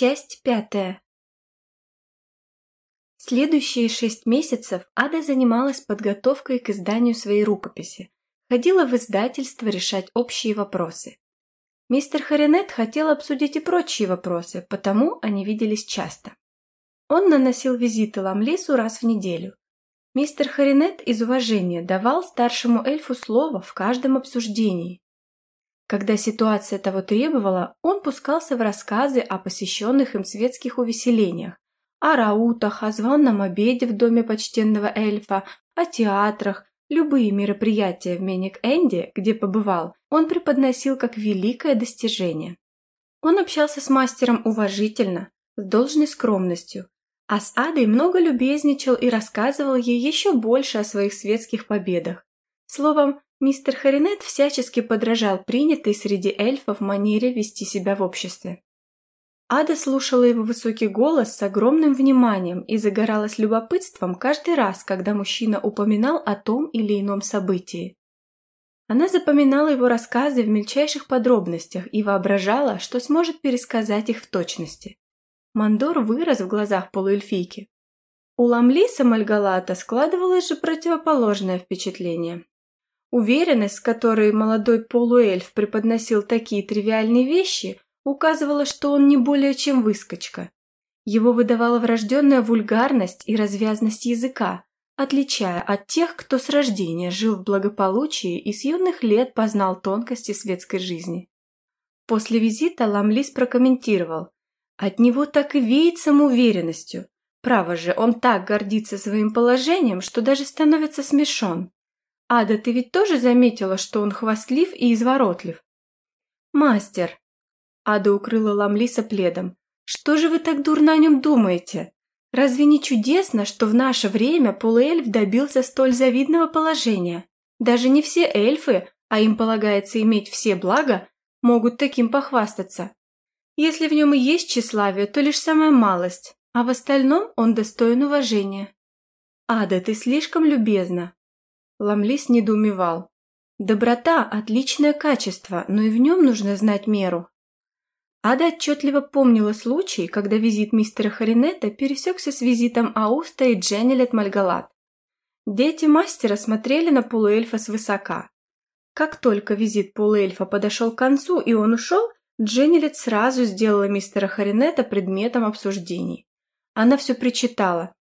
Часть пятая. Следующие шесть месяцев Ада занималась подготовкой к изданию своей рукописи, ходила в издательство решать общие вопросы. Мистер Харинет хотел обсудить и прочие вопросы, потому они виделись часто. Он наносил визиты Ламлису раз в неделю. Мистер Харинет из уважения давал старшему эльфу слово в каждом обсуждении, когда ситуация того требовала, он пускался в рассказы о посещенных им светских увеселениях, о раутах, о званном обеде в доме почтенного эльфа, о театрах, любые мероприятия в Меник-Энде, где побывал, он преподносил как великое достижение. Он общался с мастером уважительно, с должной скромностью, а с Адой много любезничал и рассказывал ей еще больше о своих светских победах. Словом, Мистер Харинет всячески подражал принятой среди эльфов манере вести себя в обществе. Ада слушала его высокий голос с огромным вниманием и загоралась любопытством каждый раз, когда мужчина упоминал о том или ином событии. Она запоминала его рассказы в мельчайших подробностях и воображала, что сможет пересказать их в точности. Мандор вырос в глазах полуэльфийки. У Ламлиса Мальгалата складывалось же противоположное впечатление. Уверенность, с которой молодой полуэльф преподносил такие тривиальные вещи, указывала, что он не более чем выскочка. Его выдавала врожденная вульгарность и развязность языка, отличая от тех, кто с рождения жил в благополучии и с юных лет познал тонкости светской жизни. После визита Ламлис прокомментировал. От него так и веет самоуверенностью. Право же, он так гордится своим положением, что даже становится смешон. «Ада, ты ведь тоже заметила, что он хвастлив и изворотлив?» «Мастер!» Ада укрыла Ламлиса пледом. «Что же вы так дурно о нем думаете? Разве не чудесно, что в наше время полуэльф добился столь завидного положения? Даже не все эльфы, а им полагается иметь все блага, могут таким похвастаться. Если в нем и есть тщеславие, то лишь самая малость, а в остальном он достоин уважения. Ада, ты слишком любезна. Ламлис недоумевал. Доброта – отличное качество, но и в нем нужно знать меру. Ада отчетливо помнила случай, когда визит мистера Харинета пересекся с визитом Ауста и Дженнилет Мальгалат. Дети мастера смотрели на полуэльфа свысока. Как только визит полуэльфа подошел к концу и он ушел, Дженнилет сразу сделала мистера Харинета предметом обсуждений. Она все причитала.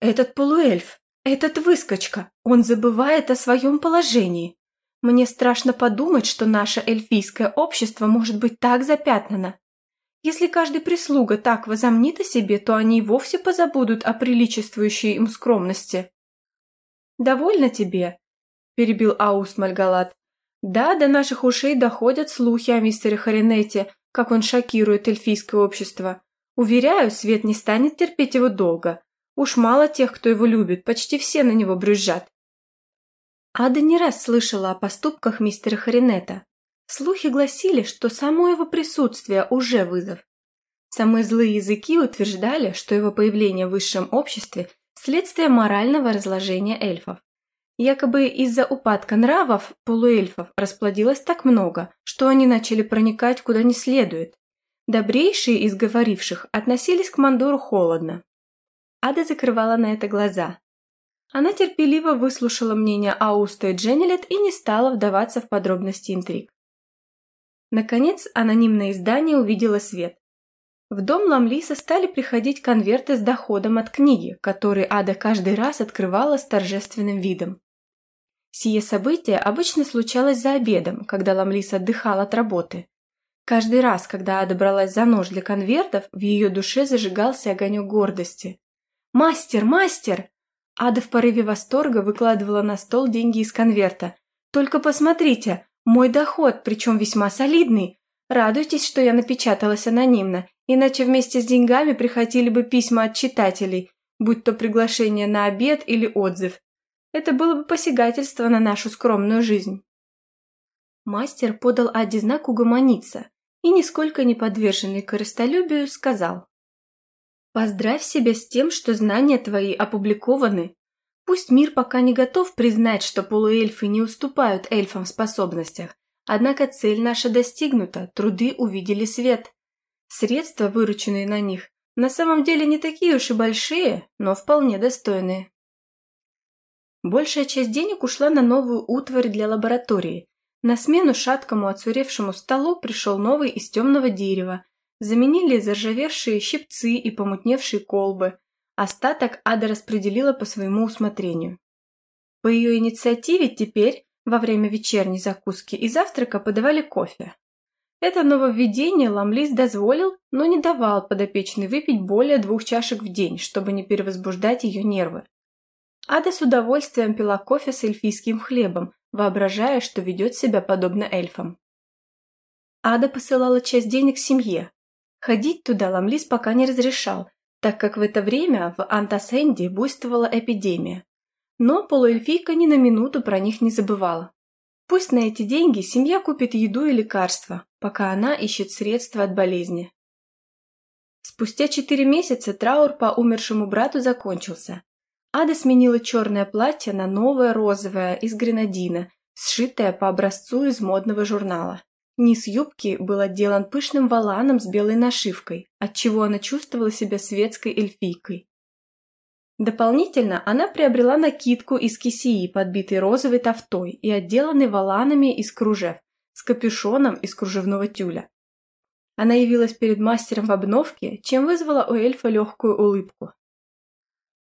«Этот полуэльф, этот выскочка, он забывает о своем положении. Мне страшно подумать, что наше эльфийское общество может быть так запятнано. Если каждый прислуга так возомнит о себе, то они и вовсе позабудут о приличествующей им скромности. «Довольно тебе», – перебил Аус Мальгалат. «Да, до наших ушей доходят слухи о мистере Харинете, как он шокирует эльфийское общество. Уверяю, свет не станет терпеть его долго. Уж мало тех, кто его любит, почти все на него брюзжат. Ада не раз слышала о поступках мистера Харинета. Слухи гласили, что само его присутствие уже вызов. Самые злые языки утверждали, что его появление в высшем обществе – следствие морального разложения эльфов. Якобы из-за упадка нравов полуэльфов расплодилось так много, что они начали проникать куда не следует. Добрейшие из говоривших относились к Мандору холодно, Ада закрывала на это глаза. Она терпеливо выслушала мнение Ауста и Дженнилет и не стала вдаваться в подробности интриг. Наконец, анонимное издание увидело свет. В дом Ламлиса стали приходить конверты с доходом от книги, которые Ада каждый раз открывала с торжественным видом. Сие событие обычно случалось за обедом, когда Ламлис отдыхал от работы. Каждый раз, когда Ада бралась за нож для конвертов, в ее душе зажигался огонек гордости. «Мастер, мастер!» Ада в порыве восторга выкладывала на стол деньги из конверта. «Только посмотрите, мой доход, причем весьма солидный. Радуйтесь, что я напечаталась анонимно, иначе вместе с деньгами приходили бы письма от читателей, будь то приглашение на обед или отзыв. Это было бы посягательство на нашу скромную жизнь». Мастер подал Аде знак угомониться и, нисколько не подверженный корыстолюбию, сказал. Поздравь себя с тем, что знания твои опубликованы. Пусть мир пока не готов признать, что полуэльфы не уступают эльфам в способностях, однако цель наша достигнута, труды увидели свет. Средства, вырученные на них, на самом деле не такие уж и большие, но вполне достойные. Большая часть денег ушла на новую утварь для лаборатории. На смену шаткому отсуревшему столу пришел новый из темного дерева. Заменили заржавевшие щипцы и помутневшие колбы. Остаток Ада распределила по своему усмотрению. По ее инициативе теперь, во время вечерней закуски и завтрака, подавали кофе. Это нововведение Ламлис дозволил, но не давал подопечной выпить более двух чашек в день, чтобы не перевозбуждать ее нервы. Ада с удовольствием пила кофе с эльфийским хлебом, воображая, что ведет себя подобно эльфам. Ада посылала часть денег семье. Ходить туда Ламлис пока не разрешал, так как в это время в Антасенде буйствовала эпидемия. Но полуэльфийка ни на минуту про них не забывала. Пусть на эти деньги семья купит еду и лекарства, пока она ищет средства от болезни. Спустя четыре месяца траур по умершему брату закончился. Ада сменила черное платье на новое розовое из гренадина, сшитое по образцу из модного журнала. Низ юбки был отделан пышным воланом с белой нашивкой, отчего она чувствовала себя светской эльфийкой. Дополнительно она приобрела накидку из кисии, подбитой розовой тофтой и отделанной воланами из кружев, с капюшоном из кружевного тюля. Она явилась перед мастером в обновке, чем вызвала у эльфа легкую улыбку.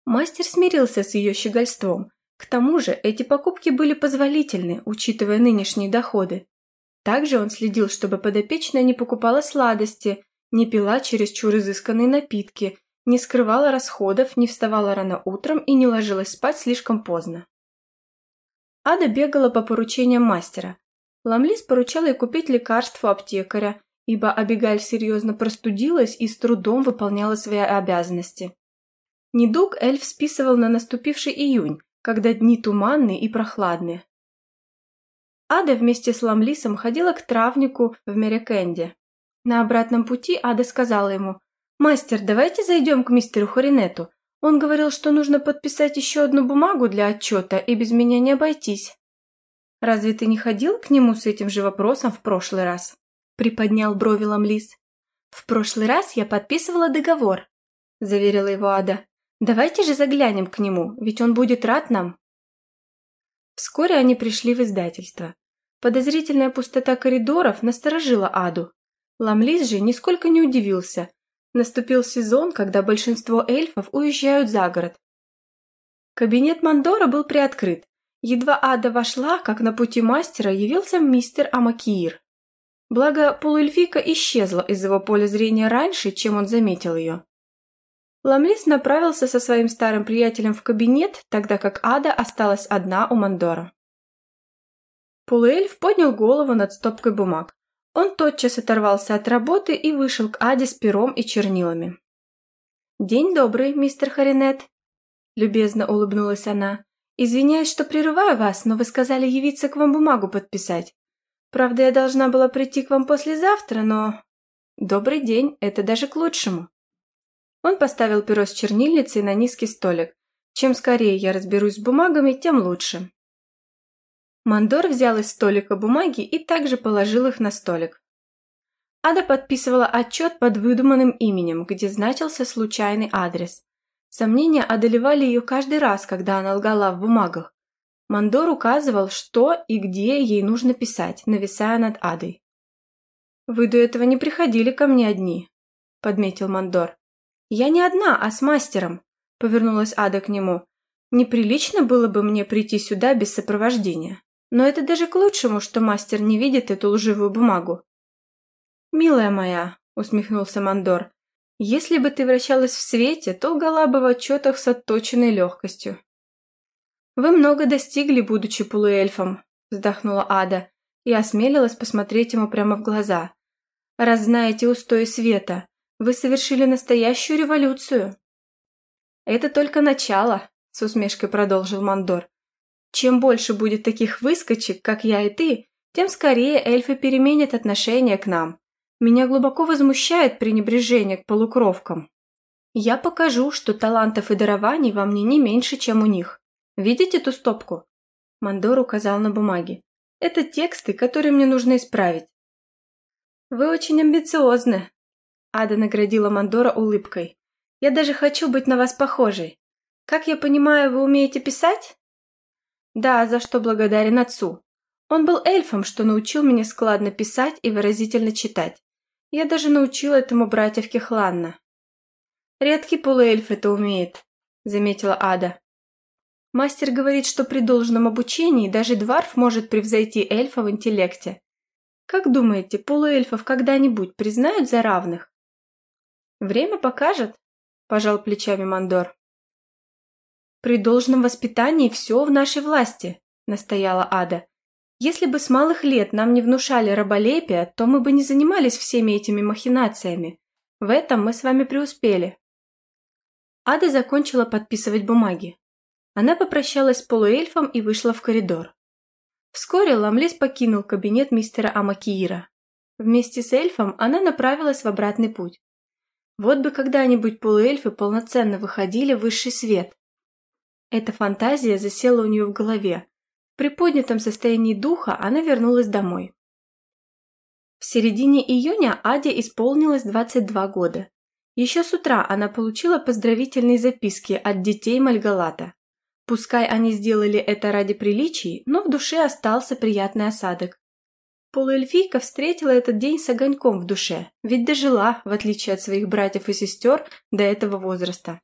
Мастер смирился с ее щегольством. К тому же эти покупки были позволительны, учитывая нынешние доходы. Также он следил, чтобы подопечная не покупала сладости, не пила чересчур изысканные напитки не скрывала расходов, не вставала рано утром и не ложилась спать слишком поздно. Ада бегала по поручениям мастера. Ламлис поручала ей купить лекарство аптекаря, ибо Абигаль серьезно простудилась и с трудом выполняла свои обязанности. Недуг эльф списывал на наступивший июнь, когда дни туманные и прохладные. Ада вместе с Ламлисом ходила к травнику в Мерекенде. На обратном пути Ада сказала ему, «Мастер, давайте зайдем к мистеру Хоринету. Он говорил, что нужно подписать еще одну бумагу для отчета и без меня не обойтись». «Разве ты не ходил к нему с этим же вопросом в прошлый раз?» Приподнял брови Ламлис. «В прошлый раз я подписывала договор», – заверила его Ада. «Давайте же заглянем к нему, ведь он будет рад нам». Вскоре они пришли в издательство. Подозрительная пустота коридоров насторожила Аду. Ламлис же нисколько не удивился, Наступил сезон, когда большинство эльфов уезжают за город. Кабинет Мандора был приоткрыт. Едва Ада вошла, как на пути мастера явился мистер Амакиир. Благо, полуэльфика исчезла из его поля зрения раньше, чем он заметил ее. Ламлис направился со своим старым приятелем в кабинет, тогда как Ада осталась одна у Мандора. Полуэльф поднял голову над стопкой бумаг. Он тотчас оторвался от работы и вышел к Аде с пером и чернилами. «День добрый, мистер Харинет», – любезно улыбнулась она. «Извиняюсь, что прерываю вас, но вы сказали явиться к вам бумагу подписать. Правда, я должна была прийти к вам послезавтра, но...» «Добрый день, это даже к лучшему». Он поставил перо с чернильницей на низкий столик. Чем скорее я разберусь с бумагами, тем лучше. Мандор взял из столика бумаги и также положил их на столик. Ада подписывала отчет под выдуманным именем, где значился случайный адрес. Сомнения одолевали ее каждый раз, когда она лгала в бумагах. Мандор указывал, что и где ей нужно писать, нависая над Адой. «Вы до этого не приходили ко мне одни», – подметил Мандор. «Я не одна, а с мастером», – повернулась Ада к нему. «Неприлично было бы мне прийти сюда без сопровождения». Но это даже к лучшему, что мастер не видит эту лживую бумагу. «Милая моя», — усмехнулся Мандор, — «если бы ты вращалась в свете, то лгала бы в отчетах с отточенной легкостью». «Вы много достигли, будучи полуэльфом», — вздохнула Ада и осмелилась посмотреть ему прямо в глаза. «Раз знаете устои света, вы совершили настоящую революцию». «Это только начало», — с усмешкой продолжил Мандор. Чем больше будет таких выскочек, как я и ты, тем скорее эльфы переменят отношение к нам. Меня глубоко возмущает пренебрежение к полукровкам. Я покажу, что талантов и дарований во мне не меньше, чем у них. Видите ту стопку?» Мандор указал на бумаге. «Это тексты, которые мне нужно исправить». «Вы очень амбициозны». Ада наградила Мандора улыбкой. «Я даже хочу быть на вас похожей. Как я понимаю, вы умеете писать?» «Да, за что благодарен отцу. Он был эльфом, что научил меня складно писать и выразительно читать. Я даже научила этому братьев Кехланна». «Редкий полуэльф это умеет», — заметила Ада. Мастер говорит, что при должном обучении даже дварф может превзойти эльфа в интеллекте. Как думаете, полуэльфов когда-нибудь признают за равных? Время покажет, пожал плечами Мандор. При должном воспитании все в нашей власти, настояла Ада. Если бы с малых лет нам не внушали раболепия, то мы бы не занимались всеми этими махинациями. В этом мы с вами преуспели. Ада закончила подписывать бумаги. Она попрощалась с полуэльфом и вышла в коридор. Вскоре Ламлис покинул кабинет мистера Амакиира. Вместе с эльфом она направилась в обратный путь. Вот бы когда-нибудь полуэльфы полноценно выходили в высший свет. Эта фантазия засела у нее в голове. В приподнятом состоянии духа она вернулась домой. В середине июня Аде исполнилось 22 года. Еще с утра она получила поздравительные записки от детей Мальгалата. Пускай они сделали это ради приличий, но в душе остался приятный осадок. Полуэльфийка встретила этот день с огоньком в душе, ведь дожила, в отличие от своих братьев и сестер, до этого возраста.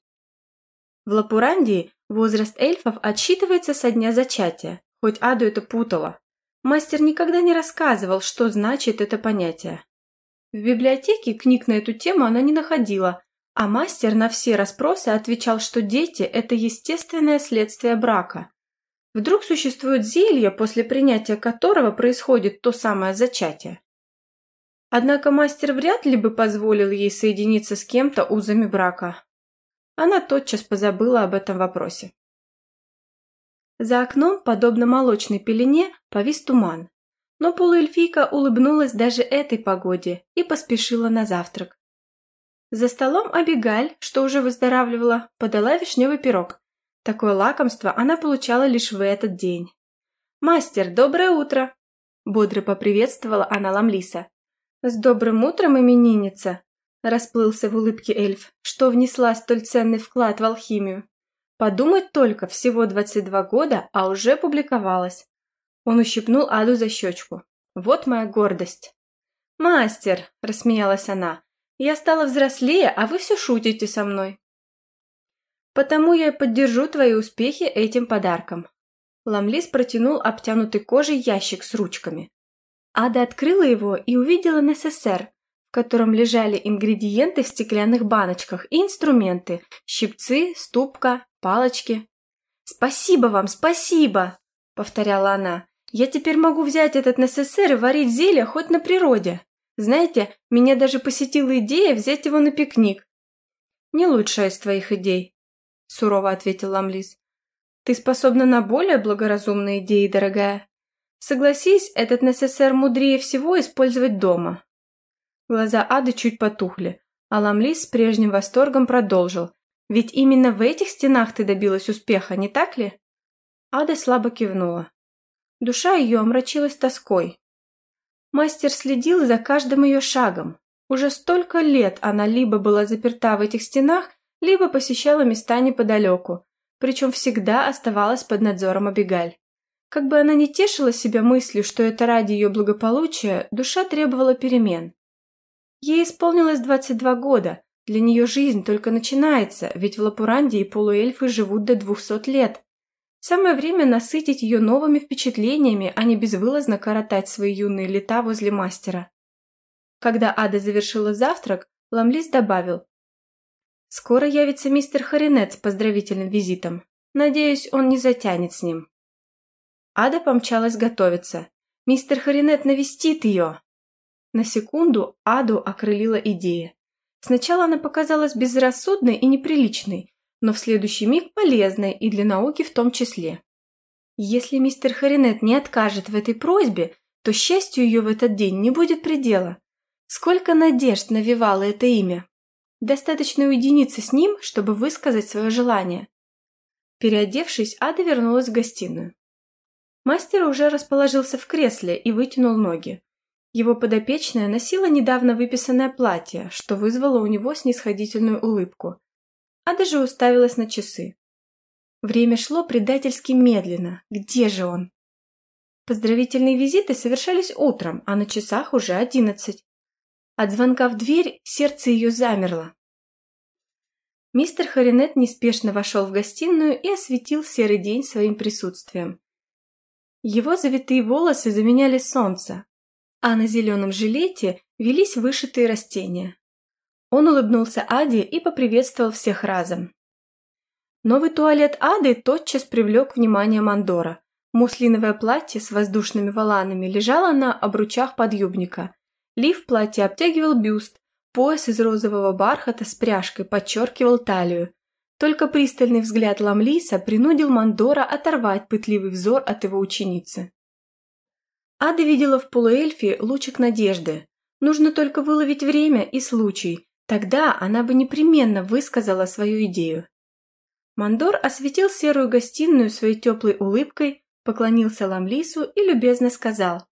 В Лапурандии возраст эльфов отсчитывается со дня зачатия, хоть Аду это путало. Мастер никогда не рассказывал, что значит это понятие. В библиотеке книг на эту тему она не находила, а мастер на все расспросы отвечал, что дети – это естественное следствие брака. Вдруг существует зелье, после принятия которого происходит то самое зачатие. Однако мастер вряд ли бы позволил ей соединиться с кем-то узами брака. Она тотчас позабыла об этом вопросе. За окном, подобно молочной пелене, повис туман. Но полуэльфийка улыбнулась даже этой погоде и поспешила на завтрак. За столом Абигаль, что уже выздоравливала, подала вишневый пирог. Такое лакомство она получала лишь в этот день. «Мастер, доброе утро!» Бодро поприветствовала она Ламлиса. «С добрым утром, именинница!» Расплылся в улыбке эльф, что внесла столь ценный вклад в алхимию. Подумать только, всего 22 года, а уже публиковалась. Он ущипнул Аду за щечку. «Вот моя гордость!» «Мастер!» – рассмеялась она. Я стала взрослее, а вы все шутите со мной. Потому я поддержу твои успехи этим подарком. Ламлис протянул обтянутый кожей ящик с ручками. Ада открыла его и увидела НССР, в котором лежали ингредиенты в стеклянных баночках и инструменты – щипцы, ступка, палочки. «Спасибо вам, спасибо!» – повторяла она. «Я теперь могу взять этот НССР и варить зелья хоть на природе». Знаете, меня даже посетила идея взять его на пикник. Не лучшая из твоих идей, сурово ответил Ламлис. Ты способна на более благоразумные идеи, дорогая. Согласись, этот НССР мудрее всего использовать дома. Глаза Ады чуть потухли, а Ламлис с прежним восторгом продолжил. Ведь именно в этих стенах ты добилась успеха, не так ли? Ада слабо кивнула. Душа ее омрачилась тоской. Мастер следил за каждым ее шагом. Уже столько лет она либо была заперта в этих стенах, либо посещала места неподалеку, причем всегда оставалась под надзором Абигаль. Как бы она ни тешила себя мыслью, что это ради ее благополучия, душа требовала перемен. Ей исполнилось 22 года, для нее жизнь только начинается, ведь в Лапуранде полуэльфы живут до 200 лет. Самое время насытить ее новыми впечатлениями, а не безвылазно коротать свои юные лета возле мастера. Когда Ада завершила завтрак, Ламлис добавил. «Скоро явится мистер Харинет с поздравительным визитом. Надеюсь, он не затянет с ним». Ада помчалась готовиться. «Мистер Харинет навестит ее!» На секунду Аду окрылила идея. Сначала она показалась безрассудной и неприличной, но в следующий миг полезной и для науки в том числе. Если мистер Харинет не откажет в этой просьбе, то счастью ее в этот день не будет предела. Сколько надежд навевало это имя. Достаточно уединиться с ним, чтобы высказать свое желание. Переодевшись, Ада вернулась в гостиную. Мастер уже расположился в кресле и вытянул ноги. Его подопечная носила недавно выписанное платье, что вызвало у него снисходительную улыбку. А даже уставилась на часы. Время шло предательски медленно. Где же он? Поздравительные визиты совершались утром, а на часах уже одиннадцать. От звонка в дверь сердце ее замерло. Мистер Харинет неспешно вошел в гостиную и осветил серый день своим присутствием. Его завитые волосы заменяли солнце, а на зеленом жилете велись вышитые растения. Он улыбнулся Аде и поприветствовал всех разом. Новый туалет Ады тотчас привлек внимание Мандора. Муслиновое платье с воздушными воланами лежало на обручах подъюбника. Лиф платья обтягивал бюст, пояс из розового бархата с пряжкой подчеркивал талию. Только пристальный взгляд Ламлиса принудил Мандора оторвать пытливый взор от его ученицы. Ада видела в полуэльфе лучик надежды. Нужно только выловить время и случай, тогда она бы непременно высказала свою идею. Мандор осветил серую гостиную своей теплой улыбкой, поклонился Ламлису и любезно сказал.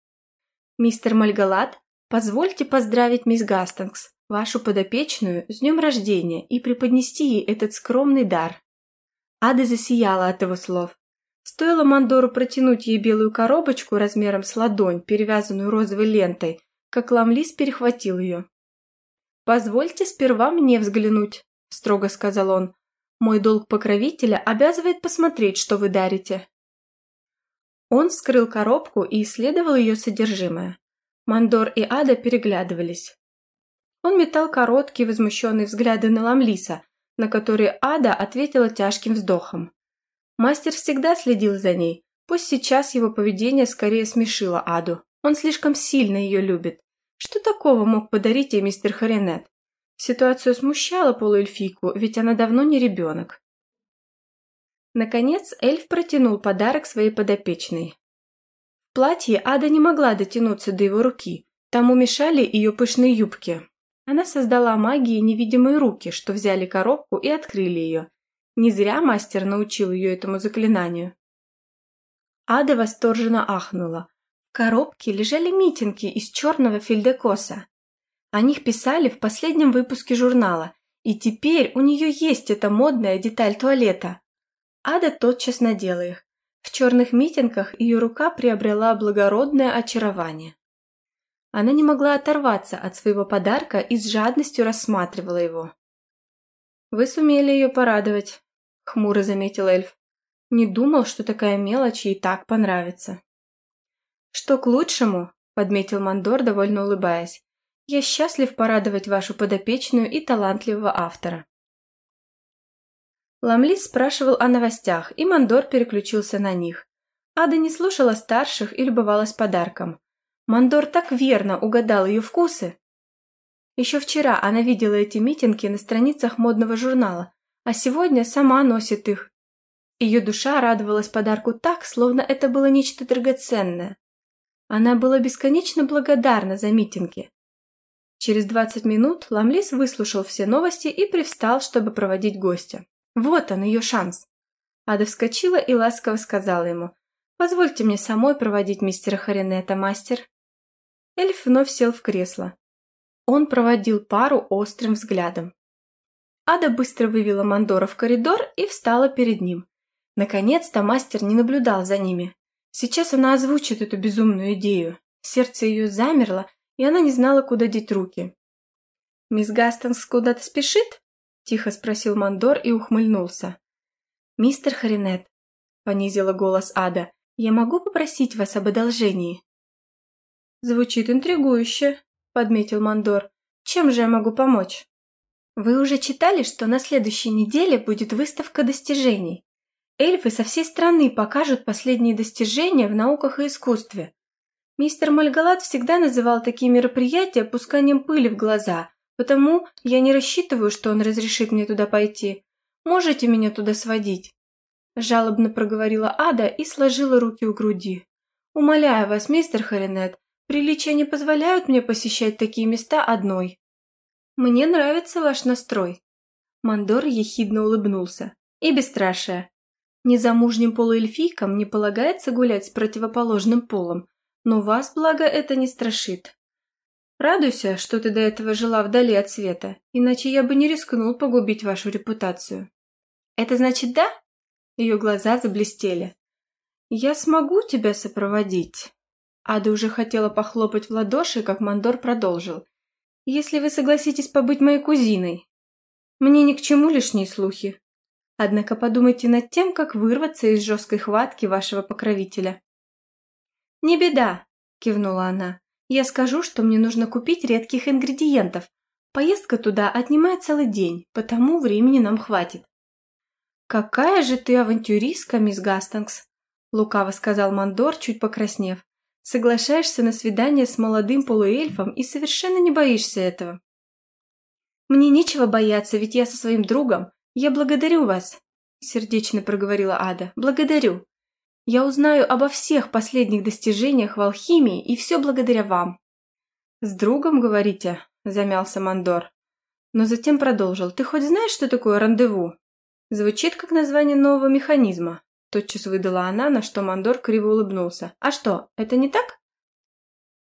«Мистер Мальгалат, позвольте поздравить мисс Гастингс, вашу подопечную, с днем рождения и преподнести ей этот скромный дар». Ада засияла от его слов. Стоило Мандору протянуть ей белую коробочку размером с ладонь, перевязанную розовой лентой, как Ламлис перехватил ее. «Позвольте сперва мне взглянуть», – строго сказал он. «Мой долг покровителя обязывает посмотреть, что вы дарите». Он вскрыл коробку и исследовал ее содержимое. Мандор и Ада переглядывались. Он метал короткие возмущенные взгляды на Ламлиса, на которые Ада ответила тяжким вздохом. Мастер всегда следил за ней, пусть сейчас его поведение скорее смешило Аду. Он слишком сильно ее любит. Что такого мог подарить ей мистер Харинет? Ситуацию смущала полуэльфийку, ведь она давно не ребенок. Наконец эльф протянул подарок своей подопечной. В платье Ада не могла дотянуться до его руки, тому мешали ее пышные юбки. Она создала магией невидимые руки, что взяли коробку и открыли ее. Не зря мастер научил ее этому заклинанию. Ада восторженно ахнула. В коробке лежали митинги из черного фельдекоса. О них писали в последнем выпуске журнала, и теперь у нее есть эта модная деталь туалета. Ада тотчас надела их. В черных митингах ее рука приобрела благородное очарование. Она не могла оторваться от своего подарка и с жадностью рассматривала его. «Вы сумели ее порадовать», — хмуро заметил эльф. «Не думал, что такая мелочь ей так понравится». «Что к лучшему», — подметил Мандор, довольно улыбаясь. «Я счастлив порадовать вашу подопечную и талантливого автора». Ламлис спрашивал о новостях, и Мандор переключился на них. Ада не слушала старших и любовалась подарком. Мандор так верно угадал ее вкусы. Еще вчера она видела эти митинги на страницах модного журнала, а сегодня сама носит их. Ее душа радовалась подарку так, словно это было нечто драгоценное. Она была бесконечно благодарна за митинги. Через двадцать минут Ламлис выслушал все новости и привстал, чтобы проводить гостя. Вот он, ее шанс. Ада вскочила и ласково сказала ему, «Позвольте мне самой проводить мистера Харинета, мастер». Эльф вновь сел в кресло. Он проводил пару острым взглядом. Ада быстро вывела Мандора в коридор и встала перед ним. Наконец-то мастер не наблюдал за ними. Сейчас она озвучит эту безумную идею. Сердце ее замерло, и она не знала, куда деть руки. «Мисс Гастонс куда-то спешит?» – тихо спросил Мандор и ухмыльнулся. «Мистер Харинет», – понизила голос Ада, – «я могу попросить вас об одолжении?» «Звучит интригующе», – подметил Мандор. «Чем же я могу помочь?» «Вы уже читали, что на следующей неделе будет выставка достижений. Эльфы со всей страны покажут последние достижения в науках и искусстве. Мистер Мальгалат всегда называл такие мероприятия пусканием пыли в глаза, Потому я не рассчитываю, что он разрешит мне туда пойти. Можете меня туда сводить?» Жалобно проговорила Ада и сложила руки у груди. «Умоляю вас, мистер Харинет, приличия не позволяют мне посещать такие места одной». «Мне нравится ваш настрой». Мандор ехидно улыбнулся. «И бесстрашие. Незамужним полуэльфийкам не полагается гулять с противоположным полом, но вас, благо, это не страшит. Радуйся, что ты до этого жила вдали от света, иначе я бы не рискнул погубить вашу репутацию. Это значит да? Ее глаза заблестели. Я смогу тебя сопроводить. Ада уже хотела похлопать в ладоши, как Мандор продолжил. Если вы согласитесь побыть моей кузиной. Мне ни к чему лишние слухи. Однако подумайте над тем, как вырваться из жесткой хватки вашего покровителя. «Не беда», – кивнула она. «Я скажу, что мне нужно купить редких ингредиентов. Поездка туда отнимает целый день, потому времени нам хватит». «Какая же ты авантюристка, мисс Гастингс!» – лукаво сказал Мандор, чуть покраснев. «Соглашаешься на свидание с молодым полуэльфом и совершенно не боишься этого». «Мне нечего бояться, ведь я со своим другом. Я благодарю вас», – сердечно проговорила Ада. «Благодарю. Я узнаю обо всех последних достижениях в алхимии, и все благодаря вам». «С другом, говорите?» – замялся Мандор. Но затем продолжил. «Ты хоть знаешь, что такое рандеву?» Звучит как название нового механизма. Тотчас выдала она, на что Мандор криво улыбнулся. «А что, это не так?»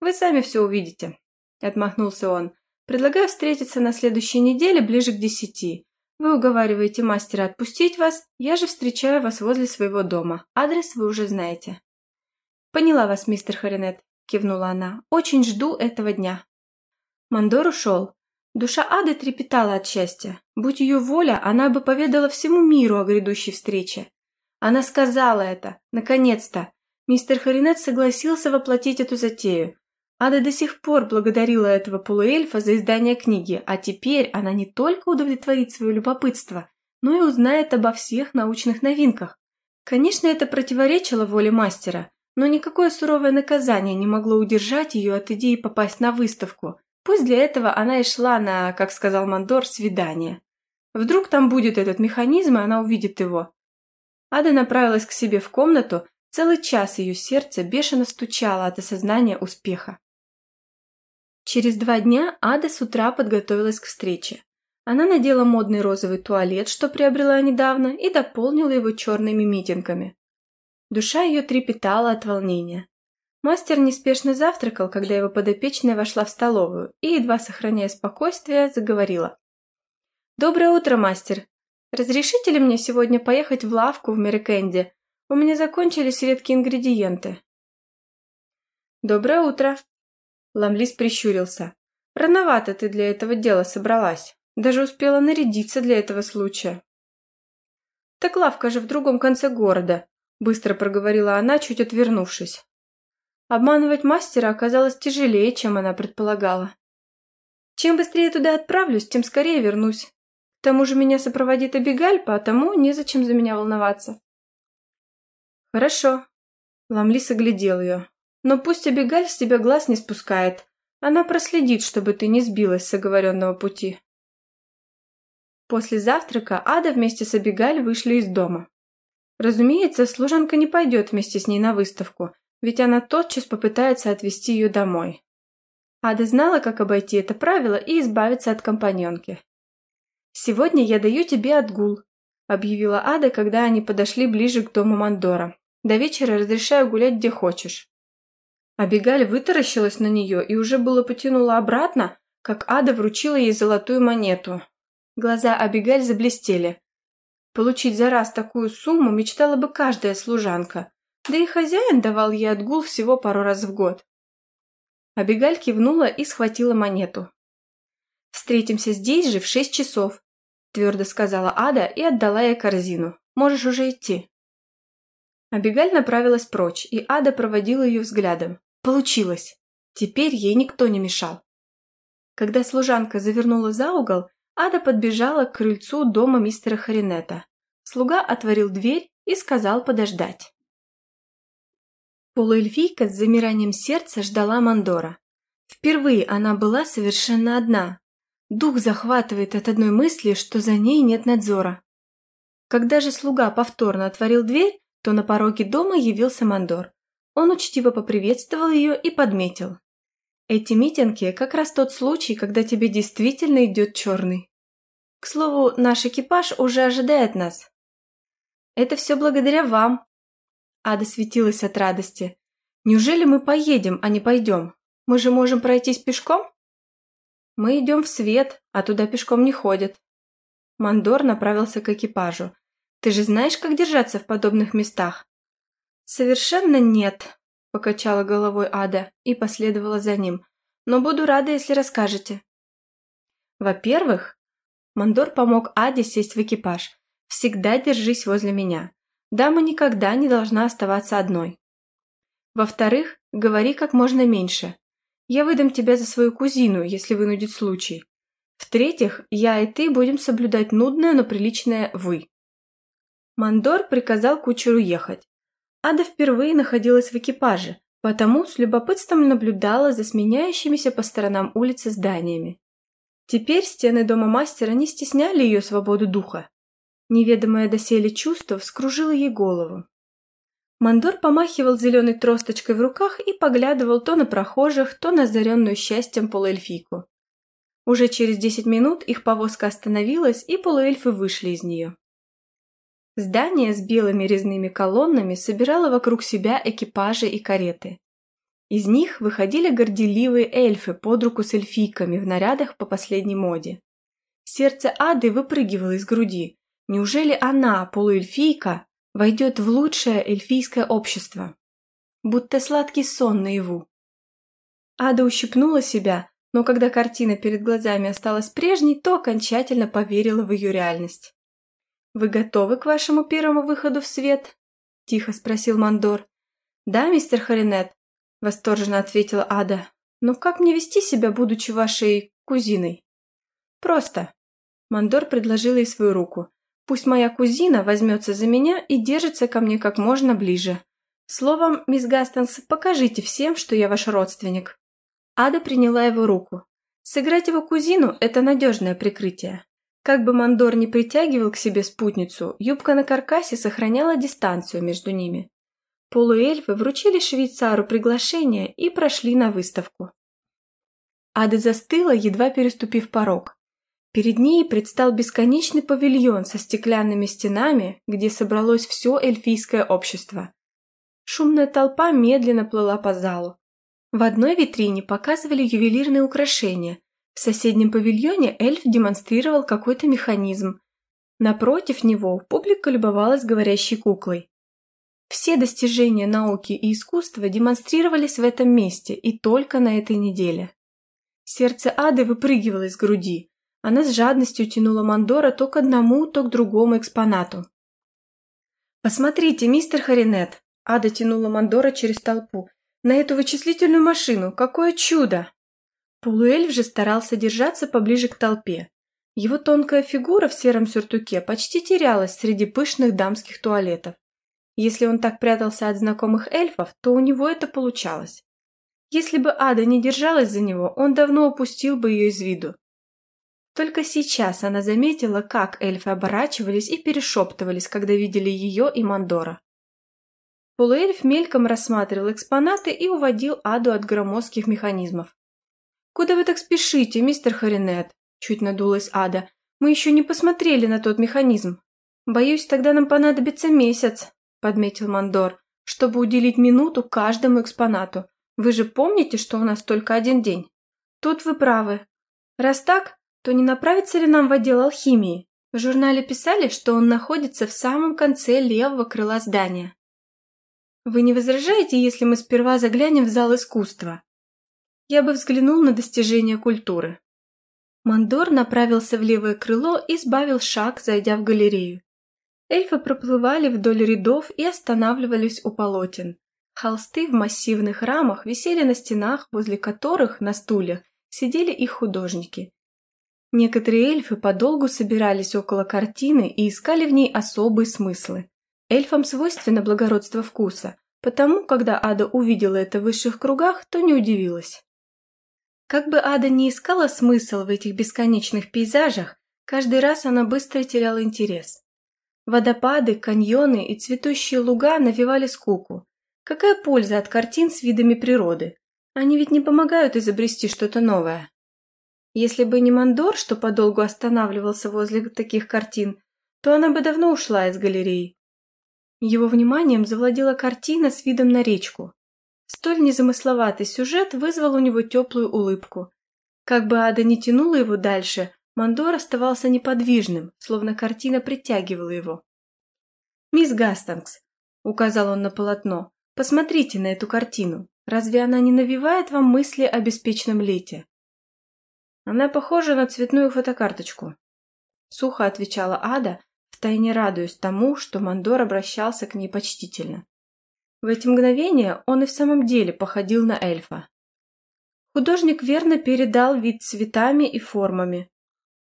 «Вы сами все увидите», – отмахнулся он. «Предлагаю встретиться на следующей неделе ближе к десяти. Вы уговариваете мастера отпустить вас, я же встречаю вас возле своего дома. Адрес вы уже знаете». «Поняла вас, мистер Харинет», – кивнула она. «Очень жду этого дня». Мандор ушел, Душа Ады трепетала от счастья. Будь ее воля, она бы поведала всему миру о грядущей встрече. Она сказала это. Наконец-то. Мистер Харинет согласился воплотить эту затею. Ада до сих пор благодарила этого полуэльфа за издание книги, а теперь она не только удовлетворит свое любопытство, но и узнает обо всех научных новинках. Конечно, это противоречило воле мастера, но никакое суровое наказание не могло удержать ее от идеи попасть на выставку – Пусть для этого она и шла на, как сказал Мандор, свидание. Вдруг там будет этот механизм, и она увидит его. Ада направилась к себе в комнату, целый час ее сердце бешено стучало от осознания успеха. Через два дня Ада с утра подготовилась к встрече. Она надела модный розовый туалет, что приобрела недавно, и дополнила его черными митингами. Душа ее трепетала от волнения. Мастер неспешно завтракал, когда его подопечная вошла в столовую и, едва сохраняя спокойствие, заговорила. «Доброе утро, мастер. Разрешите ли мне сегодня поехать в лавку в Мерикенде? У меня закончились редкие ингредиенты». «Доброе утро!» Ламлис прищурился. «Рановато ты для этого дела собралась. Даже успела нарядиться для этого случая». «Так лавка же в другом конце города», – быстро проговорила она, чуть отвернувшись. Обманывать мастера оказалось тяжелее, чем она предполагала. Чем быстрее туда отправлюсь, тем скорее вернусь. К тому же меня сопроводит Абигаль, потому незачем за меня волноваться. Хорошо. Ламлис оглядел ее. Но пусть Абигаль с тебя глаз не спускает. Она проследит, чтобы ты не сбилась с оговоренного пути. После завтрака Ада вместе с Абигаль вышли из дома. Разумеется, служанка не пойдет вместе с ней на выставку, ведь она тотчас попытается отвезти ее домой. Ада знала, как обойти это правило и избавиться от компаньонки. «Сегодня я даю тебе отгул», – объявила Ада, когда они подошли ближе к дому Мандора. «До вечера разрешаю гулять где хочешь». Абигаль вытаращилась на нее и уже было потянула обратно, как Ада вручила ей золотую монету. Глаза Абигаль заблестели. Получить за раз такую сумму мечтала бы каждая служанка, да и хозяин давал ей отгул всего пару раз в год. Абигаль кивнула и схватила монету. «Встретимся здесь же в шесть часов», – твердо сказала Ада и отдала ей корзину. «Можешь уже идти». Абигаль направилась прочь, и Ада проводила ее взглядом. Получилось. Теперь ей никто не мешал. Когда служанка завернула за угол, Ада подбежала к крыльцу дома мистера Харинета. Слуга отворил дверь и сказал подождать. Полуэльфийка с замиранием сердца ждала Мандора. Впервые она была совершенно одна. Дух захватывает от одной мысли, что за ней нет надзора. Когда же слуга повторно отворил дверь, то на пороге дома явился Мандор. Он учтиво поприветствовал ее и подметил. Эти митинги как раз тот случай, когда тебе действительно идет черный. К слову, наш экипаж уже ожидает нас. Это все благодаря вам, Ада светилась от радости. «Неужели мы поедем, а не пойдем? Мы же можем пройтись пешком?» Мы идем в свет, а туда пешком не ходят». Мандор направился к экипажу. «Ты же знаешь, как держаться в подобных местах?» «Совершенно нет», – покачала головой Ада и последовала за ним. «Но буду рада, если расскажете». «Во-первых, Мандор помог Аде сесть в экипаж. Всегда держись возле меня. Дама никогда не должна оставаться одной. Во-вторых, говори как можно меньше. Я выдам тебя за свою кузину, если вынудит случай. В-третьих, я и ты будем соблюдать нудное, но приличное «вы». Мандор приказал кучеру ехать. Ада впервые находилась в экипаже, потому с любопытством наблюдала за сменяющимися по сторонам улицы зданиями. Теперь стены дома мастера не стесняли ее свободу духа. Неведомое доселе чувство вскружило ей голову. Мандор помахивал зеленой тросточкой в руках и поглядывал то на прохожих, то на озаренную счастьем полуэльфийку. Уже через десять минут их повозка остановилась, и полуэльфы вышли из нее. Здание с белыми резными колоннами собирало вокруг себя экипажи и кареты. Из них выходили горделивые эльфы под руку с эльфийками в нарядах по последней моде. Сердце Ады выпрыгивало из груди. Неужели она, полуэльфийка, войдет в лучшее эльфийское общество? Будто сладкий сон наяву. Ада ущипнула себя, но когда картина перед глазами осталась прежней, то окончательно поверила в ее реальность. «Вы готовы к вашему первому выходу в свет?» – тихо спросил Мандор. «Да, мистер Харинет», – восторженно ответила Ада. «Но как мне вести себя, будучи вашей кузиной?» «Просто». Мандор предложил ей свою руку. «Пусть моя кузина возьмется за меня и держится ко мне как можно ближе. Словом, мисс Гастонс, покажите всем, что я ваш родственник». Ада приняла его руку. Сыграть его кузину – это надежное прикрытие. Как бы Мандор не притягивал к себе спутницу, юбка на каркасе сохраняла дистанцию между ними. Полуэльфы вручили швейцару приглашение и прошли на выставку. Ада застыла, едва переступив порог. Перед ней предстал бесконечный павильон со стеклянными стенами, где собралось все эльфийское общество. Шумная толпа медленно плыла по залу. В одной витрине показывали ювелирные украшения, в соседнем павильоне эльф демонстрировал какой-то механизм. Напротив него публика любовалась говорящей куклой. Все достижения науки и искусства демонстрировались в этом месте и только на этой неделе. Сердце Ады выпрыгивало из груди. Она с жадностью тянула Мандора то к одному, то к другому экспонату. «Посмотрите, мистер Харинет!» Ада тянула Мандора через толпу. «На эту вычислительную машину! Какое чудо!» Полуэльф же старался держаться поближе к толпе. Его тонкая фигура в сером сюртуке почти терялась среди пышных дамских туалетов. Если он так прятался от знакомых эльфов, то у него это получалось. Если бы Ада не держалась за него, он давно упустил бы ее из виду. Только сейчас она заметила, как эльфы оборачивались и перешептывались, когда видели ее и Мандора. Полуэльф мельком рассматривал экспонаты и уводил Аду от громоздких механизмов. «Куда вы так спешите, мистер Харинет?» – чуть надулась Ада. «Мы еще не посмотрели на тот механизм. Боюсь, тогда нам понадобится месяц». – подметил Мандор, – «чтобы уделить минуту каждому экспонату. Вы же помните, что у нас только один день?» «Тут вы правы. Раз так, то не направится ли нам в отдел алхимии? В журнале писали, что он находится в самом конце левого крыла здания. Вы не возражаете, если мы сперва заглянем в зал искусства? Я бы взглянул на достижения культуры. Мандор направился в левое крыло и сбавил шаг, зайдя в галерею. Эльфы проплывали вдоль рядов и останавливались у полотен. Холсты в массивных рамах висели на стенах, возле которых, на стульях, сидели их художники. Некоторые эльфы подолгу собирались около картины и искали в ней особые смыслы. Эльфам свойственно благородство вкуса, потому, когда Ада увидела это в высших кругах, то не удивилась. Как бы Ада не искала смысл в этих бесконечных пейзажах, каждый раз она быстро теряла интерес. Водопады, каньоны и цветущие луга навевали скуку. Какая польза от картин с видами природы? Они ведь не помогают изобрести что-то новое. Если бы не Мандор, что подолгу останавливался возле таких картин, то она бы давно ушла из галереи. Его вниманием завладела картина с видом на речку. Столь незамысловатый сюжет вызвал у него теплую улыбку. Как бы Ада не тянула его дальше, Мандор оставался неподвижным, словно картина притягивала его. «Мисс Гастингс», — указал он на полотно, — «посмотрите на эту картину. Разве она не навевает вам мысли о беспечном лете?» «Она похожа на цветную фотокарточку», — сухо отвечала Ада, втайне радуясь тому, что Мандор обращался к ней почтительно. В эти мгновения он и в самом деле походил на эльфа. Художник верно передал вид цветами и формами.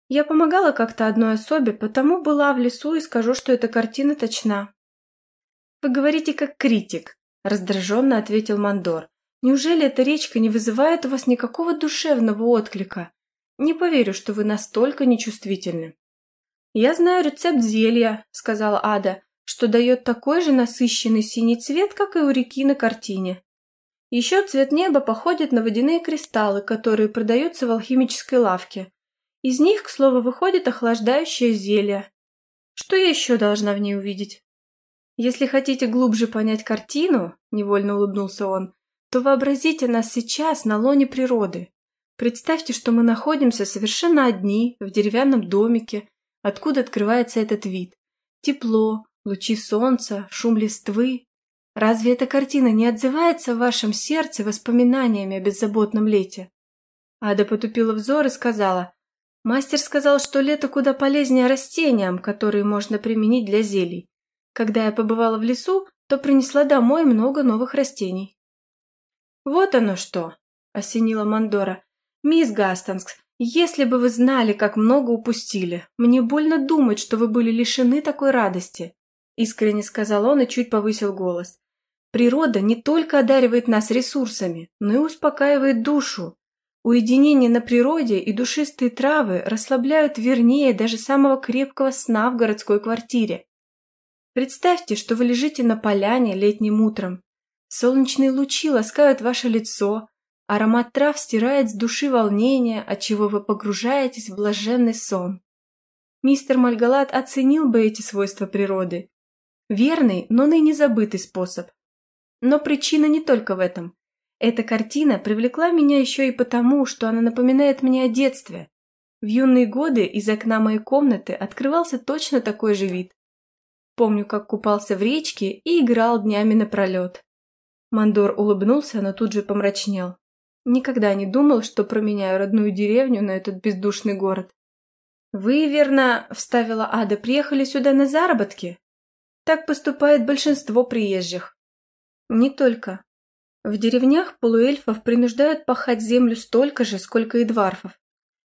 Я помогала как-то одной особе, потому была в лесу и скажу, что эта картина точна. «Вы говорите как критик», – раздраженно ответил Мандор. «Неужели эта речка не вызывает у вас никакого душевного отклика? Не поверю, что вы настолько нечувствительны». «Я знаю рецепт зелья», – сказала Ада, что дает такой же насыщенный синий цвет, как и у реки на картине. Еще цвет неба походит на водяные кристаллы, которые продаются в алхимической лавке. Из них, к слову, выходит охлаждающее зелье. Что я еще должна в ней увидеть? Если хотите глубже понять картину, невольно улыбнулся он, то вообразите нас сейчас на лоне природы. Представьте, что мы находимся совершенно одни в деревянном домике, откуда открывается этот вид. Тепло, Лучи солнца, шум листвы. Разве эта картина не отзывается в вашем сердце воспоминаниями о беззаботном лете? Ада потупила взор и сказала, «Мастер сказал, что лето куда полезнее растениям, которые можно применить для зелий. Когда я побывала в лесу, то принесла домой много новых растений». «Вот оно что!» – осенила Мандора. «Мисс Гастонскс, если бы вы знали, как много упустили, мне больно думать, что вы были лишены такой радости. Искренне сказал он и чуть повысил голос. Природа не только одаривает нас ресурсами, но и успокаивает душу. Уединение на природе и душистые травы расслабляют вернее даже самого крепкого сна в городской квартире. Представьте, что вы лежите на поляне летним утром. Солнечные лучи ласкают ваше лицо, аромат трав стирает с души волнение, отчего вы погружаетесь в блаженный сон. Мистер Мальгалат оценил бы эти свойства природы Верный, но ныне забытый способ. Но причина не только в этом. Эта картина привлекла меня еще и потому, что она напоминает мне о детстве. В юные годы из окна моей комнаты открывался точно такой же вид. Помню, как купался в речке и играл днями напролет. Мандор улыбнулся, но тут же помрачнел. Никогда не думал, что променяю родную деревню на этот бездушный город. «Вы, верно, — вставила Ада, — приехали сюда на заработки?» Так поступает большинство приезжих. Не только. В деревнях полуэльфов принуждают пахать землю столько же, сколько и дварфов.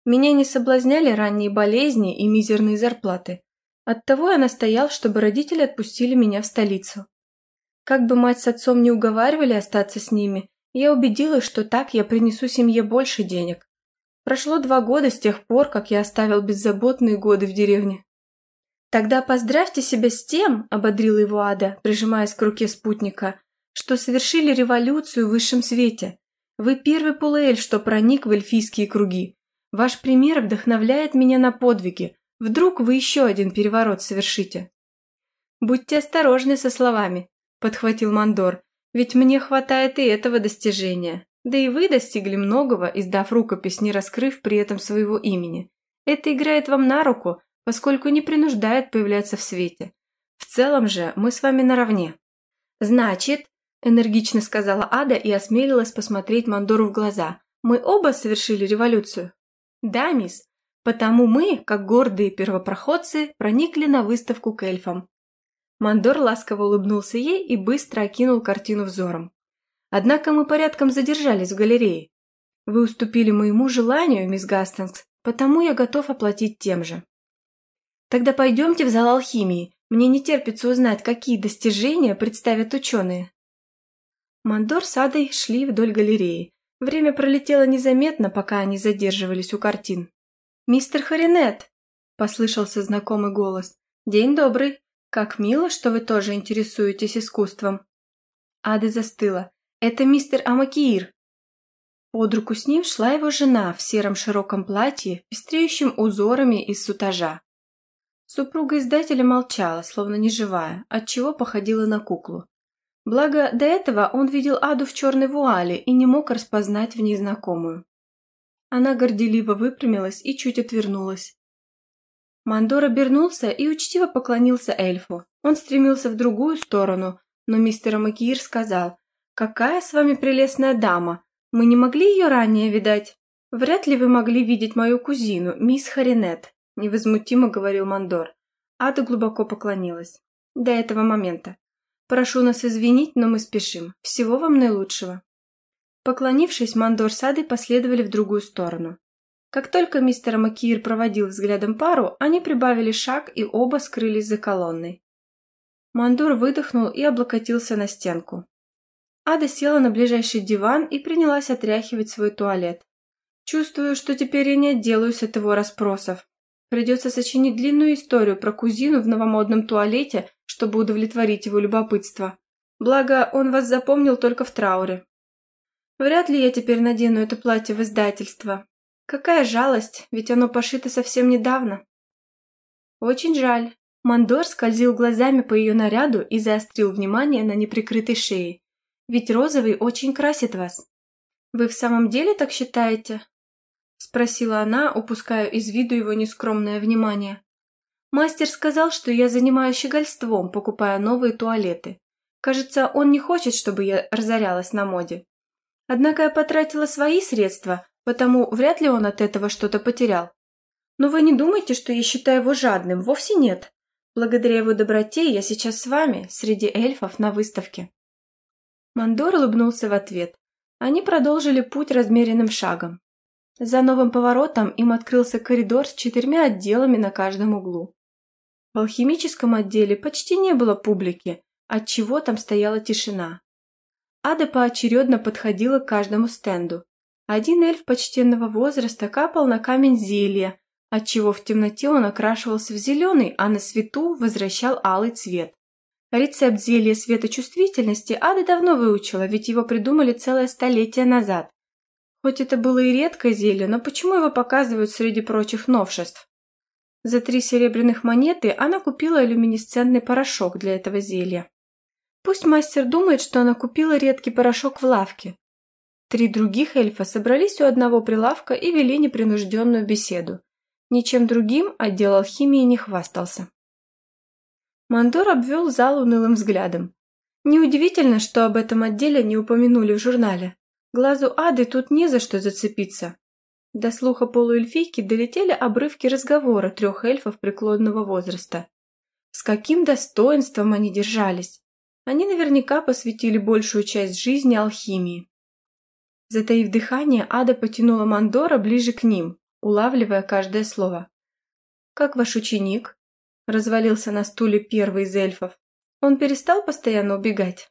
Меня не соблазняли ранние болезни и мизерные зарплаты. Оттого я настоял, чтобы родители отпустили меня в столицу. Как бы мать с отцом не уговаривали остаться с ними, я убедилась, что так я принесу семье больше денег. Прошло два года с тех пор, как я оставил беззаботные годы в деревне. «Тогда поздравьте себя с тем», – ободрила его Ада, прижимаясь к руке спутника, «что совершили революцию в высшем свете. Вы первый полуэль, что проник в эльфийские круги. Ваш пример вдохновляет меня на подвиги. Вдруг вы еще один переворот совершите». «Будьте осторожны со словами», – подхватил Мандор, «ведь мне хватает и этого достижения. Да и вы достигли многого, издав рукопись, не раскрыв при этом своего имени. Это играет вам на руку, поскольку не принуждает появляться в свете. В целом же мы с вами наравне. Значит, энергично сказала Ада и осмелилась посмотреть Мандору в глаза. Мы оба совершили революцию. Да, мисс. Потому мы, как гордые первопроходцы, проникли на выставку к эльфам. Мандор ласково улыбнулся ей и быстро окинул картину взором. Однако мы порядком задержались в галерее. Вы уступили моему желанию, мисс Гастингс, потому я готов оплатить тем же. Тогда пойдемте в зал алхимии. Мне не терпится узнать, какие достижения представят ученые. Мандор с Адой шли вдоль галереи. Время пролетело незаметно, пока они задерживались у картин. «Мистер Харинет!» – послышался знакомый голос. «День добрый! Как мило, что вы тоже интересуетесь искусством!» Ада застыла. «Это мистер Амакиир!» Под руку с ним шла его жена в сером широком платье, пестреющем узорами из сутажа. Супруга издателя молчала, словно неживая, отчего походила на куклу. Благо, до этого он видел Аду в черной вуале и не мог распознать в ней знакомую. Она горделиво выпрямилась и чуть отвернулась. Мандор обернулся и учтиво поклонился эльфу. Он стремился в другую сторону, но мистер Макиир сказал, «Какая с вами прелестная дама! Мы не могли ее ранее видать? Вряд ли вы могли видеть мою кузину, мисс Харинет», невозмутимо говорил Мандор. Ада глубоко поклонилась. «До этого момента. Прошу нас извинить, но мы спешим. Всего вам наилучшего». Поклонившись, Мандор с Адой последовали в другую сторону. Как только мистер Макир проводил взглядом пару, они прибавили шаг и оба скрылись за колонной. Мандур выдохнул и облокотился на стенку. Ада села на ближайший диван и принялась отряхивать свой туалет. Чувствую, что теперь я не отделаюсь от его расспросов. Придется сочинить длинную историю про кузину в новомодном туалете, чтобы удовлетворить его любопытство. Благо, он вас запомнил только в трауре. Вряд ли я теперь надену это платье в издательство, Какая жалость, ведь оно пошито совсем недавно. Очень жаль. Мандор скользил глазами по ее наряду и заострил внимание на неприкрытой шее. Ведь розовый очень красит вас. Вы в самом деле так считаете? Спросила она, упуская из виду его нескромное внимание. Мастер сказал, что я занимаюсь щегольством, покупая новые туалеты. Кажется, он не хочет, чтобы я разорялась на моде. Однако я потратила свои средства, потому вряд ли он от этого что-то потерял. Но вы не думайте, что я считаю его жадным, вовсе нет. Благодаря его доброте я сейчас с вами, среди эльфов, на выставке». Мандор улыбнулся в ответ. Они продолжили путь размеренным шагом. За новым поворотом им открылся коридор с четырьмя отделами на каждом углу. В алхимическом отделе почти не было публики, отчего там стояла тишина. Ада поочередно подходила к каждому стенду, один эльф почтенного возраста капал на камень зелья, отчего в темноте он окрашивался в зеленый, а на свету возвращал алый цвет. Рецепт зелья светочувствительности Ада давно выучила, ведь его придумали целое столетие назад. Хоть это было и редкое зелье, но почему его показывают среди прочих новшеств? За три серебряных монеты она купила люминесцентный порошок для этого зелья. Пусть мастер думает, что она купила редкий порошок в лавке, Три других эльфа собрались у одного прилавка и вели непринужденную беседу. Ничем другим отдел алхимии не хвастался. Мандор обвел зал унылым взглядом. Неудивительно, что об этом отделе не упомянули в журнале. Глазу Ады тут не за что зацепиться. До слуха полуэльфийки долетели обрывки разговора трех эльфов преклонного возраста. С каким достоинством они держались! Они наверняка посвятили большую часть жизни алхимии. Затаив дыхание, Ада потянула Мандора ближе к ним, улавливая каждое слово. «Как ваш ученик?» – развалился на стуле первый из эльфов. «Он перестал постоянно убегать?»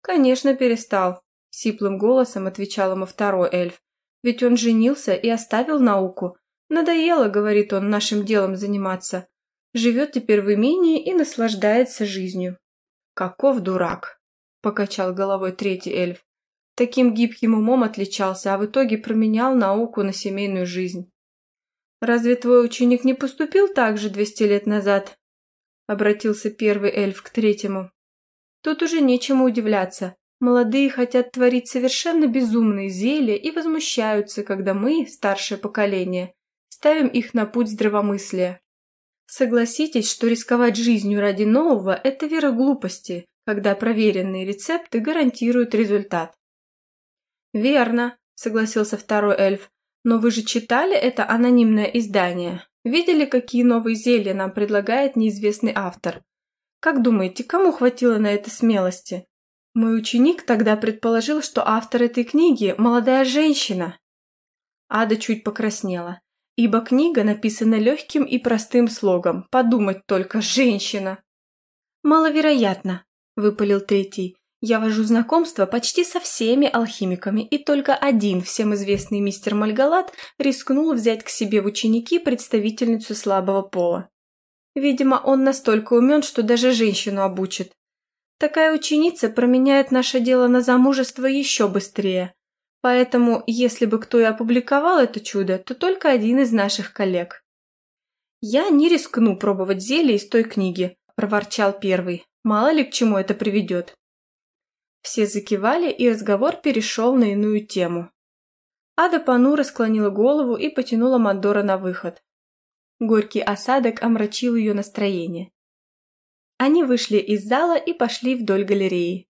«Конечно, перестал», – сиплым голосом отвечал ему второй эльф. «Ведь он женился и оставил науку. Надоело, — говорит он, — нашим делом заниматься. Живет теперь в имении и наслаждается жизнью». «Каков дурак!» – покачал головой третий эльф. Таким гибким умом отличался, а в итоге променял науку на семейную жизнь. «Разве твой ученик не поступил так же двести лет назад?» Обратился первый эльф к третьему. Тут уже нечему удивляться. Молодые хотят творить совершенно безумные зелья и возмущаются, когда мы, старшее поколение, ставим их на путь здравомыслия. Согласитесь, что рисковать жизнью ради нового – это вера глупости, когда проверенные рецепты гарантируют результат. «Верно», — согласился второй эльф. «Но вы же читали это анонимное издание? Видели, какие новые зелья нам предлагает неизвестный автор? Как думаете, кому хватило на это смелости? Мой ученик тогда предположил, что автор этой книги – молодая женщина». Ада чуть покраснела, ибо книга написана легким и простым слогом «Подумать только, женщина!» «Маловероятно», – выпалил третий. Я вожу знакомства почти со всеми алхимиками, и только один, всем известный мистер Мальгалат, рискнул взять к себе в ученики представительницу слабого пола. Видимо, он настолько умен, что даже женщину обучит. Такая ученица променяет наше дело на замужество еще быстрее. Поэтому, если бы кто и опубликовал это чудо, то только один из наших коллег. «Я не рискну пробовать зелье из той книги», – проворчал первый. «Мало ли к чему это приведет». Все закивали, и разговор перешел на иную тему. Ада понуро склонила голову и потянула Мандора на выход. Горький осадок омрачил ее настроение. Они вышли из зала и пошли вдоль галереи.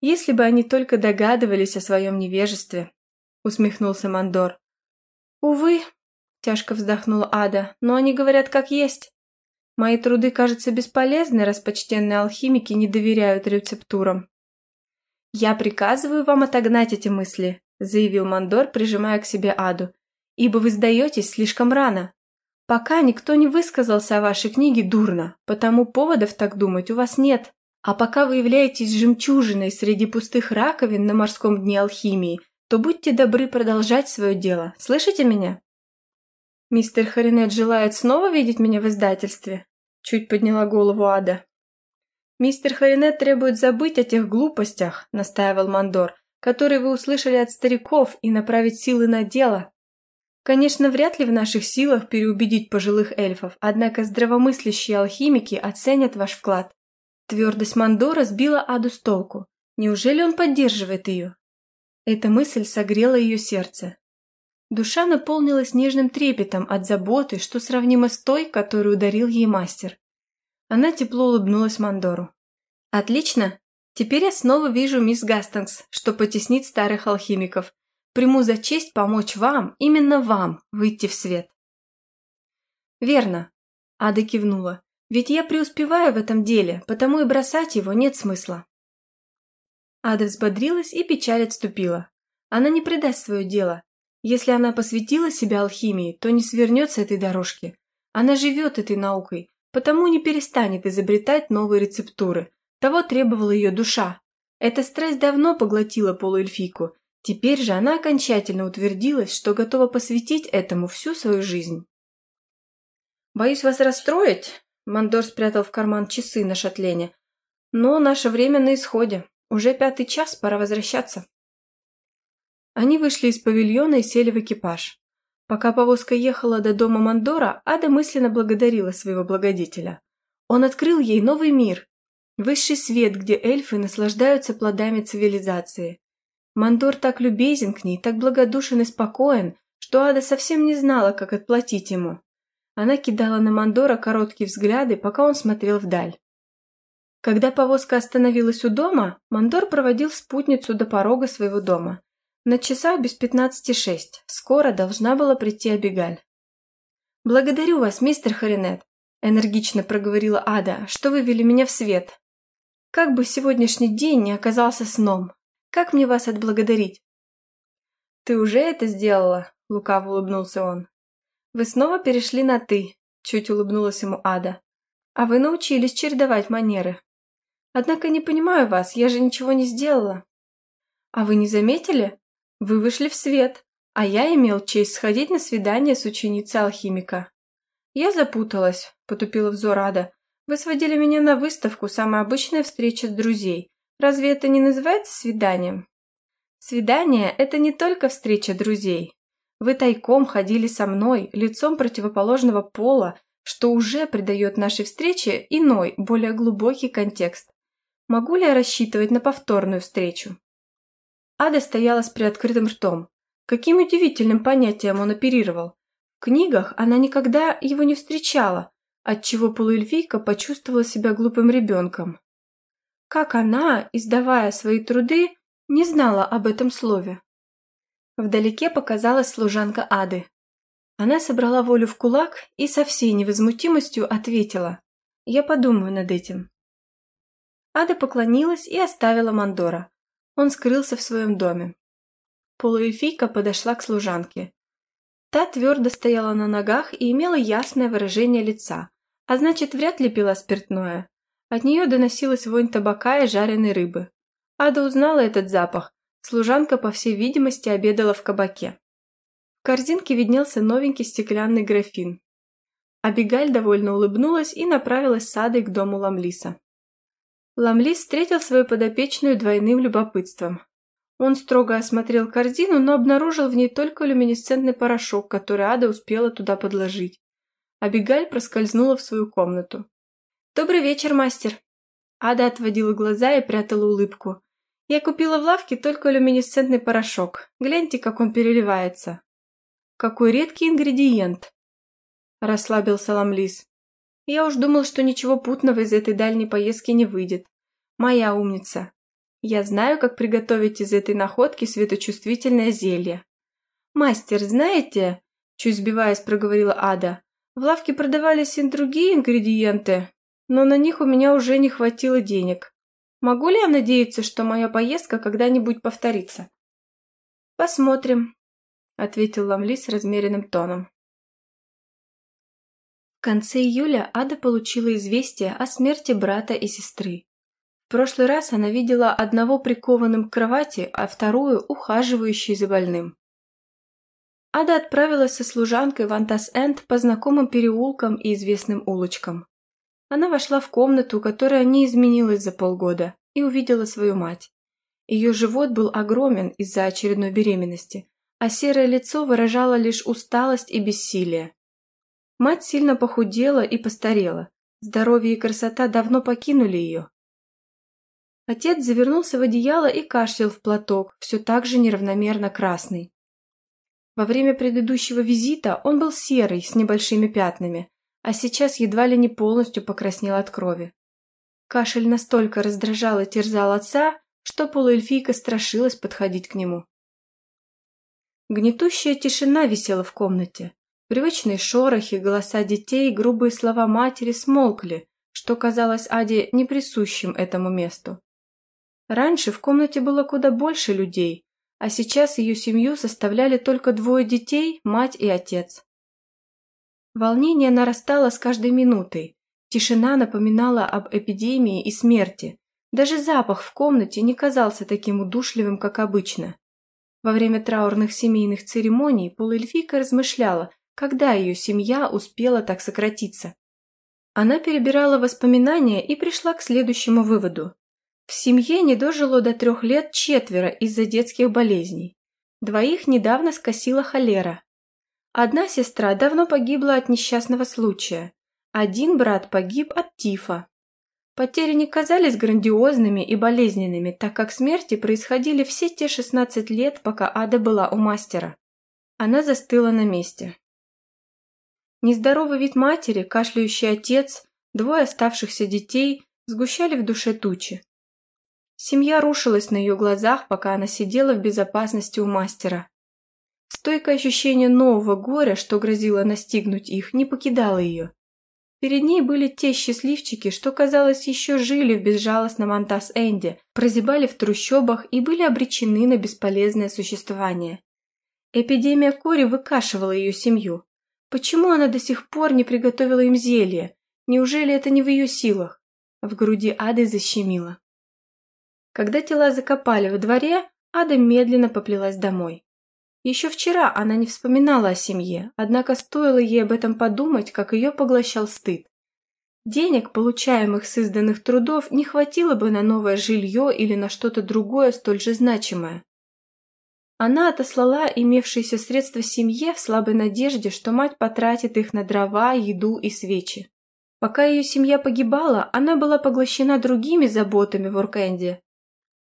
Если бы они только догадывались о своем невежестве, усмехнулся Мандор. Увы, тяжко вздохнула Ада, но они говорят как есть. Мои труды кажутся бесполезны, раз почтенные алхимики не доверяют рецептурам. Я приказываю вам отогнать эти мысли, заявил Мандор, прижимая к себе Аду, ибо вы сдаетесь слишком рано. Пока никто не высказался о вашей книге дурно, потому поводов так думать у вас нет. А пока вы являетесь жемчужиной среди пустых раковин на морском дне алхимии, то будьте добры продолжать свое дело. Слышите меня? Мистер Харинет желает снова видеть меня в издательстве? Чуть подняла голову Ада. Мистер Харинет требует забыть о тех глупостях, настаивал Мандор, которые вы услышали от стариков и направить силы на дело, Конечно, вряд ли в наших силах переубедить пожилых эльфов, однако здравомыслящие алхимики оценят ваш вклад. Твердость Мандора сбила Аду с толку. Неужели он поддерживает ее? Эта мысль согрела ее сердце. Душа наполнилась нежным трепетом от заботы, что сравнимо с той, которую дарил ей мастер. Она тепло улыбнулась Мандору. «Отлично! Теперь я снова вижу мисс Гастингс, что потеснит старых алхимиков. Приму за честь помочь вам, именно вам, выйти в свет. Верно. Ада кивнула. Ведь я преуспеваю в этом деле, потому и бросать его нет смысла. Ада взбодрилась и печаль отступила. Она не предаст свое дело. Если она посвятила себя алхимии, то не свернет с этой дорожки. Она живет этой наукой, потому не перестанет изобретать новые рецептуры. Того требовала ее душа. Эта страсть давно поглотила полуэльфийку, Теперь же она окончательно утвердилась, что готова посвятить этому всю свою жизнь. «Боюсь вас расстроить», — Мандор спрятал в карман часы на шатлене. «Но наше время на исходе. Уже пятый час, пора возвращаться». Они вышли из павильона и сели в экипаж. Пока повозка ехала до дома Мандора, Ада мысленно благодарила своего благодетеля. Он открыл ей новый мир, высший свет, где эльфы наслаждаются плодами цивилизации. Мандор так любезен к ней, так благодушен и спокоен, что Ада совсем не знала, как отплатить ему. Она кидала на Мандора короткие взгляды, пока он смотрел вдаль. Когда повозка остановилась у дома, Мандор проводил спутницу до порога своего дома. На часах без пятнадцати шесть. Скоро должна была прийти Абигаль. «Благодарю вас, мистер Харинет», – энергично проговорила Ада, – «что вывели меня в свет. Как бы сегодняшний день не оказался сном, как мне вас отблагодарить?» «Ты уже это сделала?» – лукаво улыбнулся он. «Вы снова перешли на «ты», – чуть улыбнулась ему Ада. «А вы научились чередовать манеры. Однако не понимаю вас, я же ничего не сделала». «А вы не заметили? Вы вышли в свет, а я имел честь сходить на свидание с ученицей алхимика». «Я запуталась», – потупила взор Ада. «Вы сводили меня на выставку, самая обычная встреча с друзей, Разве это не называется свиданием? Свидание – это не только встреча друзей. Вы тайком ходили со мной, лицом противоположного пола, что уже придает нашей встрече иной, более глубокий контекст. Могу ли я рассчитывать на повторную встречу? Ада стояла с приоткрытым ртом. Каким удивительным понятием он оперировал. В книгах она никогда его не встречала, отчего полуэльфийка почувствовала себя глупым ребенком. Как она, издавая свои труды, не знала об этом слове? Вдалеке показалась служанка Ады. Она собрала волю в кулак и со всей невозмутимостью ответила «Я подумаю над этим». Ада поклонилась и оставила Мандора. Он скрылся в своем доме. Полуэльфийка подошла к служанке. Та твердо стояла на ногах и имела ясное выражение лица, а значит, вряд ли пила спиртное. От нее доносилась вонь табака и жареной рыбы. Ада узнала этот запах. Служанка, по всей видимости, обедала в кабаке. В корзинке виднелся новенький стеклянный графин. Абигаль довольно улыбнулась и направилась с Адой к дому Ламлиса. Ламлис встретил свою подопечную двойным любопытством. Он строго осмотрел корзину, но обнаружил в ней только люминесцентный порошок, который Ада успела туда подложить. Абигаль проскользнула в свою комнату. «Добрый вечер, мастер!» Ада отводила глаза и прятала улыбку. Я купила в лавке только люминесцентный порошок. Гляньте, как он переливается. Какой редкий ингредиент. Расслабился Ламлис. Я уж думал, что ничего путного из этой дальней поездки не выйдет. Моя умница. Я знаю, как приготовить из этой находки светочувствительное зелье. Мастер, знаете, чуть сбиваясь, проговорила Ада, в лавке продавались и другие ингредиенты, но на них у меня уже не хватило денег. Могу ли я надеяться, что моя поездка когда-нибудь повторится? Посмотрим, ответил Ламли с размеренным тоном. В конце июля Ада получила известие о смерти брата и сестры. В прошлый раз она видела одного прикованным к кровати, а вторую ухаживающей за больным. Ада отправилась со служанкой в Антас-Энд по знакомым переулкам и известным улочкам. Она вошла в комнату, которая не изменилась за полгода, и увидела свою мать. Ее живот был огромен из-за очередной беременности, а серое лицо выражало лишь усталость и бессилие. Мать сильно похудела и постарела. Здоровье и красота давно покинули ее. Отец завернулся в одеяло и кашлял в платок, все так же неравномерно красный. Во время предыдущего визита он был серый, с небольшими пятнами, а сейчас едва ли не полностью покраснел от крови. Кашель настолько раздражал и терзал отца, что полуэльфийка страшилась подходить к нему. Гнетущая тишина висела в комнате. Привычные шорохи, голоса детей, грубые слова матери смолкли, что казалось Аде неприсущим этому месту. Раньше в комнате было куда больше людей, а сейчас ее семью составляли только двое детей, мать и отец. Волнение нарастало с каждой минутой. Тишина напоминала об эпидемии и смерти. Даже запах в комнате не казался таким удушливым, как обычно. Во время траурных семейных церемоний полуэльфийка размышляла, когда ее семья успела так сократиться. Она перебирала воспоминания и пришла к следующему выводу. В семье не дожило до трех лет четверо из-за детских болезней. Двоих недавно скосила холера. Одна сестра давно погибла от несчастного случая. Один брат погиб от тифа. Потери не казались грандиозными и болезненными, так как смерти происходили все те 16 лет, пока Ада была у мастера. Она застыла на месте. Нездоровый вид матери, кашляющий отец, двое оставшихся детей сгущали в душе тучи. Семья рушилась на ее глазах, пока она сидела в безопасности у мастера. Стойкое ощущение нового горя, что грозило настигнуть их, не покидало ее. Перед ней были те счастливчики, что, казалось, еще жили в безжалостном Антас-Энде, прозябали в трущобах и были обречены на бесполезное существование. Эпидемия кори выкашивала ее семью. Почему она до сих пор не приготовила им зелье? Неужели это не в ее силах? В груди Ады защемило. Когда тела закопали во дворе, Ада медленно поплелась домой. Еще вчера она не вспоминала о семье, однако стоило ей об этом подумать, как ее поглощал стыд. Денег, получаемых с изданных трудов, не хватило бы на новое жилье или на что-то другое столь же значимое. Она отослала имевшиеся средства семье в слабой надежде, что мать потратит их на дрова, еду и свечи. Пока ее семья погибала, она была поглощена другими заботами в Оркенде,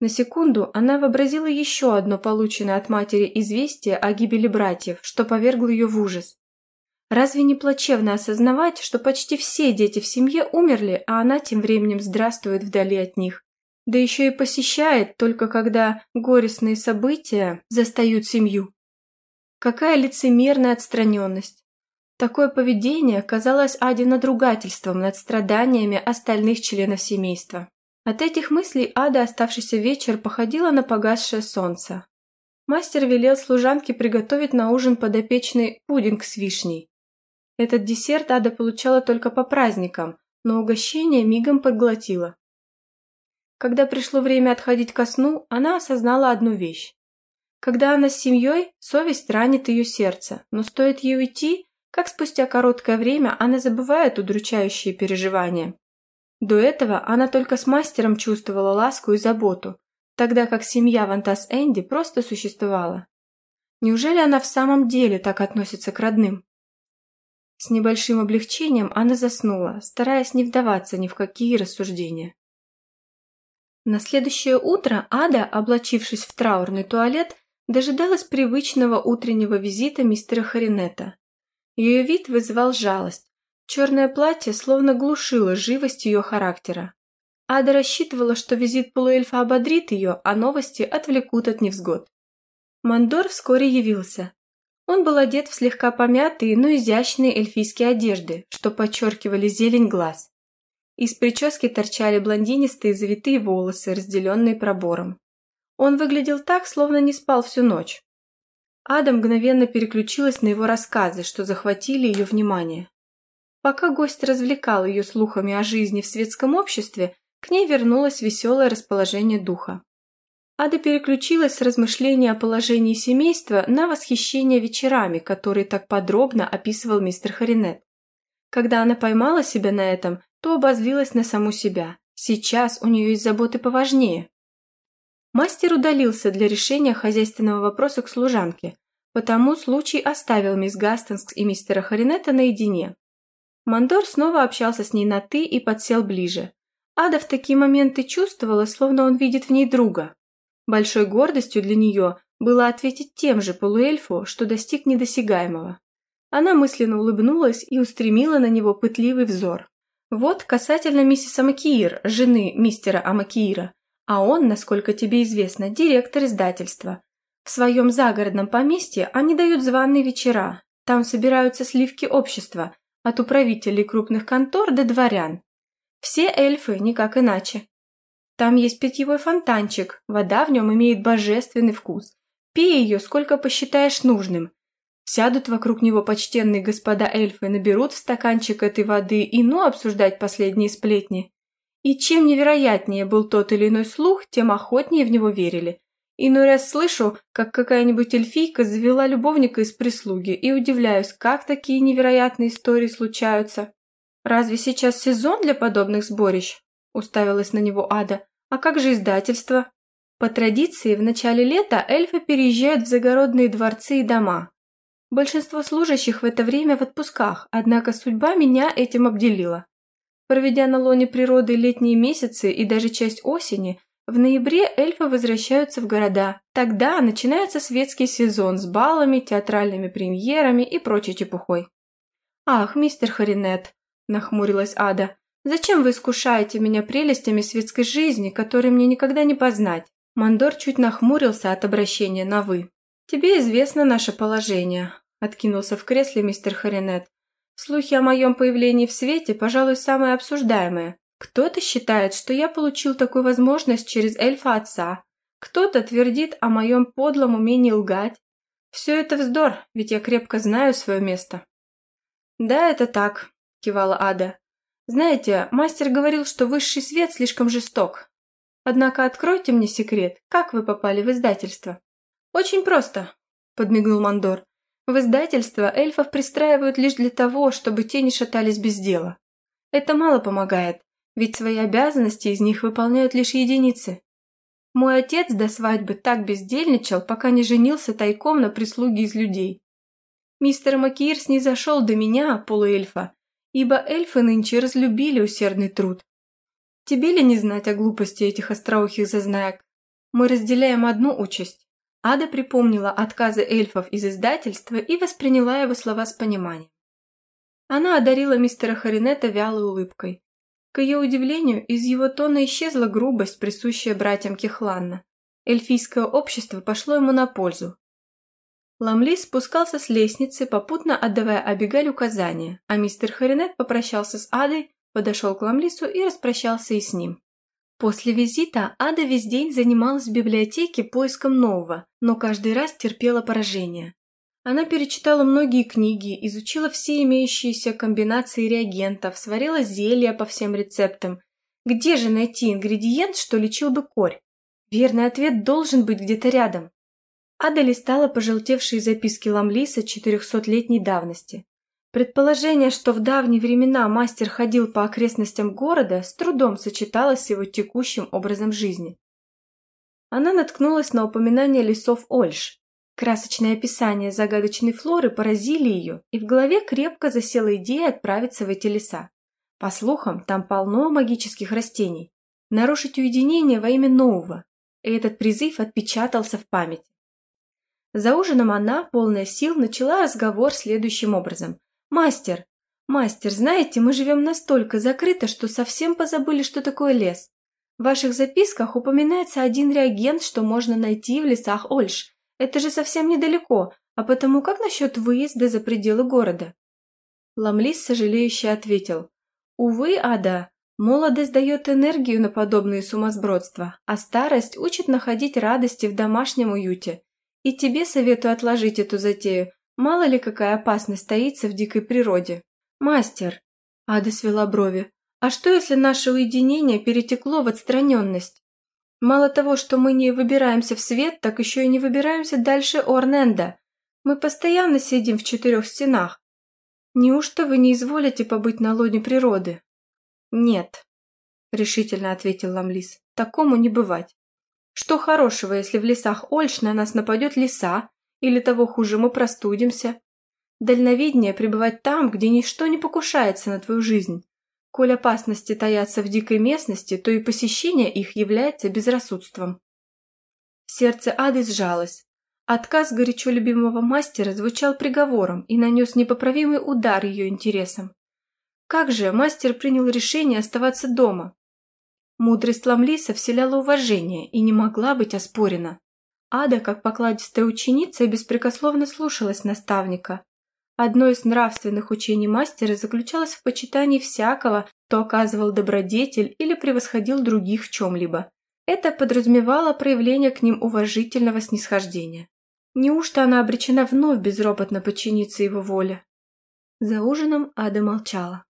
на секунду она вообразила еще одно полученное от матери известие о гибели братьев, что повергло ее в ужас. Разве не плачевно осознавать, что почти все дети в семье умерли, а она тем временем здравствует вдали от них? Да еще и посещает, только когда горестные события застают семью. Какая лицемерная отстраненность! Такое поведение казалось Аде надругательством над страданиями остальных членов семейства. От этих мыслей Ада оставшийся вечер походила на погасшее солнце. Мастер велел служанке приготовить на ужин подопечный пудинг с вишней. Этот десерт Ада получала только по праздникам, но угощение мигом подглотила. Когда пришло время отходить ко сну, она осознала одну вещь. Когда она с семьей, совесть ранит ее сердце, но стоит ей уйти, как спустя короткое время она забывает удручающие переживания. До этого она только с мастером чувствовала ласку и заботу, тогда как семья Вантас Энди просто существовала. Неужели она в самом деле так относится к родным? С небольшим облегчением она заснула, стараясь не вдаваться ни в какие рассуждения. На следующее утро Ада, облачившись в траурный туалет, дожидалась привычного утреннего визита мистера Харинета. Ее вид вызывал жалость. Черное платье словно глушило живость ее характера. Ада рассчитывала, что визит полуэльфа ободрит ее, а новости отвлекут от невзгод. Мандор вскоре явился. Он был одет в слегка помятые, но изящные эльфийские одежды, что подчеркивали зелень глаз. Из прически торчали блондинистые завитые волосы, разделенные пробором. Он выглядел так, словно не спал всю ночь. Ада мгновенно переключилась на его рассказы, что захватили ее внимание. Пока гость развлекал ее слухами о жизни в светском обществе, к ней вернулось веселое расположение духа. Ада переключилась с размышления о положении семейства на восхищение вечерами, которые так подробно описывал мистер Харинет. Когда она поймала себя на этом, то обозлилась на саму себя. Сейчас у нее есть заботы поважнее. Мастер удалился для решения хозяйственного вопроса к служанке, потому случай оставил мисс Гастонс и мистера Харинета наедине. Мандор снова общался с ней на «ты» и подсел ближе. Ада в такие моменты чувствовала, словно он видит в ней друга. Большой гордостью для нее было ответить тем же полуэльфу, что достиг недосягаемого. Она мысленно улыбнулась и устремила на него пытливый взор. Вот касательно миссис Амакиир, жены мистера Амакиира, а он, насколько тебе известно, директор издательства. В своем загородном поместье они дают званые вечера. Там собираются сливки общества, от управителей крупных контор до дворян. Все эльфы, никак иначе. Там есть питьевой фонтанчик, вода в нем имеет божественный вкус. Пей ее, сколько посчитаешь нужным, Сядут вокруг него почтенные господа эльфы, наберут в стаканчик этой воды и ну обсуждать последние сплетни. И чем невероятнее был тот или иной слух, тем охотнее в него верили. Иной раз слышу, как какая-нибудь эльфийка завела любовника из прислуги и удивляюсь, как такие невероятные истории случаются. «Разве сейчас сезон для подобных сборищ?» – уставилась на него Ада. «А как же издательство?» По традиции, в начале лета эльфы переезжают в загородные дворцы и дома, Большинство служащих в это время в отпусках, однако судьба меня этим обделила. Проведя на лоне природы летние месяцы и даже часть осени, в ноябре эльфы возвращаются в города. Тогда начинается светский сезон с балами, театральными премьерами и прочей чепухой. «Ах, мистер Харинет», – нахмурилась Ада, – «зачем вы искушаете меня прелестями светской жизни, которые мне никогда не познать?» Мандор чуть нахмурился от обращения на «вы». «Тебе известно наше положение», – откинулся в кресле мистер Харинет. «Слухи о моем появлении в свете, пожалуй, самые обсуждаемые. Кто-то считает, что я получил такую возможность через эльфа отца. Кто-то твердит о моем подлом умении лгать. Все это вздор, ведь я крепко знаю свое место». «Да, это так», – кивала Ада. «Знаете, мастер говорил, что высший свет слишком жесток. Однако откройте мне секрет, как вы попали в издательство?» «Очень просто», – подмигнул Мандор. «В издательство эльфов пристраивают лишь для того, чтобы те не шатались без дела. Это мало помогает, ведь свои обязанности из них выполняют лишь единицы. Мой отец до свадьбы так бездельничал, пока не женился тайком на прислуге из людей. Мистер Макир снизошел до меня, полуэльфа, ибо эльфы нынче разлюбили усердный труд. Тебе ли не знать о глупости этих остроухих зазнаек? Мы разделяем одну участь. Ада припомнила отказы эльфов из издательства и восприняла его слова с пониманием. Она одарила мистера Харинета вялой улыбкой. К ее удивлению, из его тона исчезла грубость, присущая братьям Кихланна. Эльфийское общество пошло ему на пользу. Ламлис спускался с лестницы, попутно отдавая Абигаль указания, а мистер Харинет попрощался с Адой, подошел к Ламлису и распрощался и с ним. После визита Ада весь день занималась в библиотеке поиском нового, но каждый раз терпела поражение. Она перечитала многие книги, изучила все имеющиеся комбинации реагентов, сварила зелья по всем рецептам. Где же найти ингредиент, что лечил бы корь? Верный ответ должен быть где-то рядом. Ада листала пожелтевшие записки Ламлиса четырехсотлетней давности. Предположение, что в давние времена мастер ходил по окрестностям города, с трудом сочеталось с его текущим образом жизни. Она наткнулась на упоминание лесов Ольш. Красочное описание загадочной флоры поразили ее, и в голове крепко засела идея отправиться в эти леса. По слухам, там полно магических растений. нарушить уединение во имя нового, и этот призыв отпечатался в памяти. За ужином она, полная сил, начала разговор следующим образом. «Мастер, мастер, знаете, мы живем настолько закрыто, что совсем позабыли, что такое лес. В ваших записках упоминается один реагент, что можно найти в лесах Ольш. Это же совсем недалеко, а потому как насчет выезда за пределы города?» Ламлис сожалеюще ответил. «Увы, Ада, молодость дает энергию на подобные сумасбродства, а старость учит находить радости в домашнем уюте. И тебе советую отложить эту затею, мало ли какая опасность таится в дикой природе. Мастер!» Ада свела брови. «А что, если наше уединение перетекло в отстраненность? Мало того, что мы не выбираемся в свет, так еще и не выбираемся дальше Орненда. Мы постоянно сидим в четырех стенах. Неужто вы не изволите побыть на лоне природы? Нет, решительно ответил Ламлис. Такому не бывать. Что хорошего, если в лесах Ольш на нас нападет лиса, или того хуже, мы простудимся? Дальновиднее пребывать там, где ничто не покушается на твою жизнь. Коль опасности таятся в дикой местности, то и посещение их является безрассудством. Сердце Ады сжалось. Отказ горячо любимого мастера звучал приговором и нанес непоправимый удар ее интересам. Как же мастер принял решение оставаться дома? Мудрость Ламлиса вселяла уважение и не могла быть оспорена. Ада, как покладистая ученица, беспрекословно слушалась наставника. Одно из нравственных учений мастера заключалось в почитании всякого, кто оказывал добродетель или превосходил других в чем-либо. Это подразумевало проявление к ним уважительного снисхождения. Неужто она обречена вновь безропотно подчиниться его воле? За ужином Ада молчала.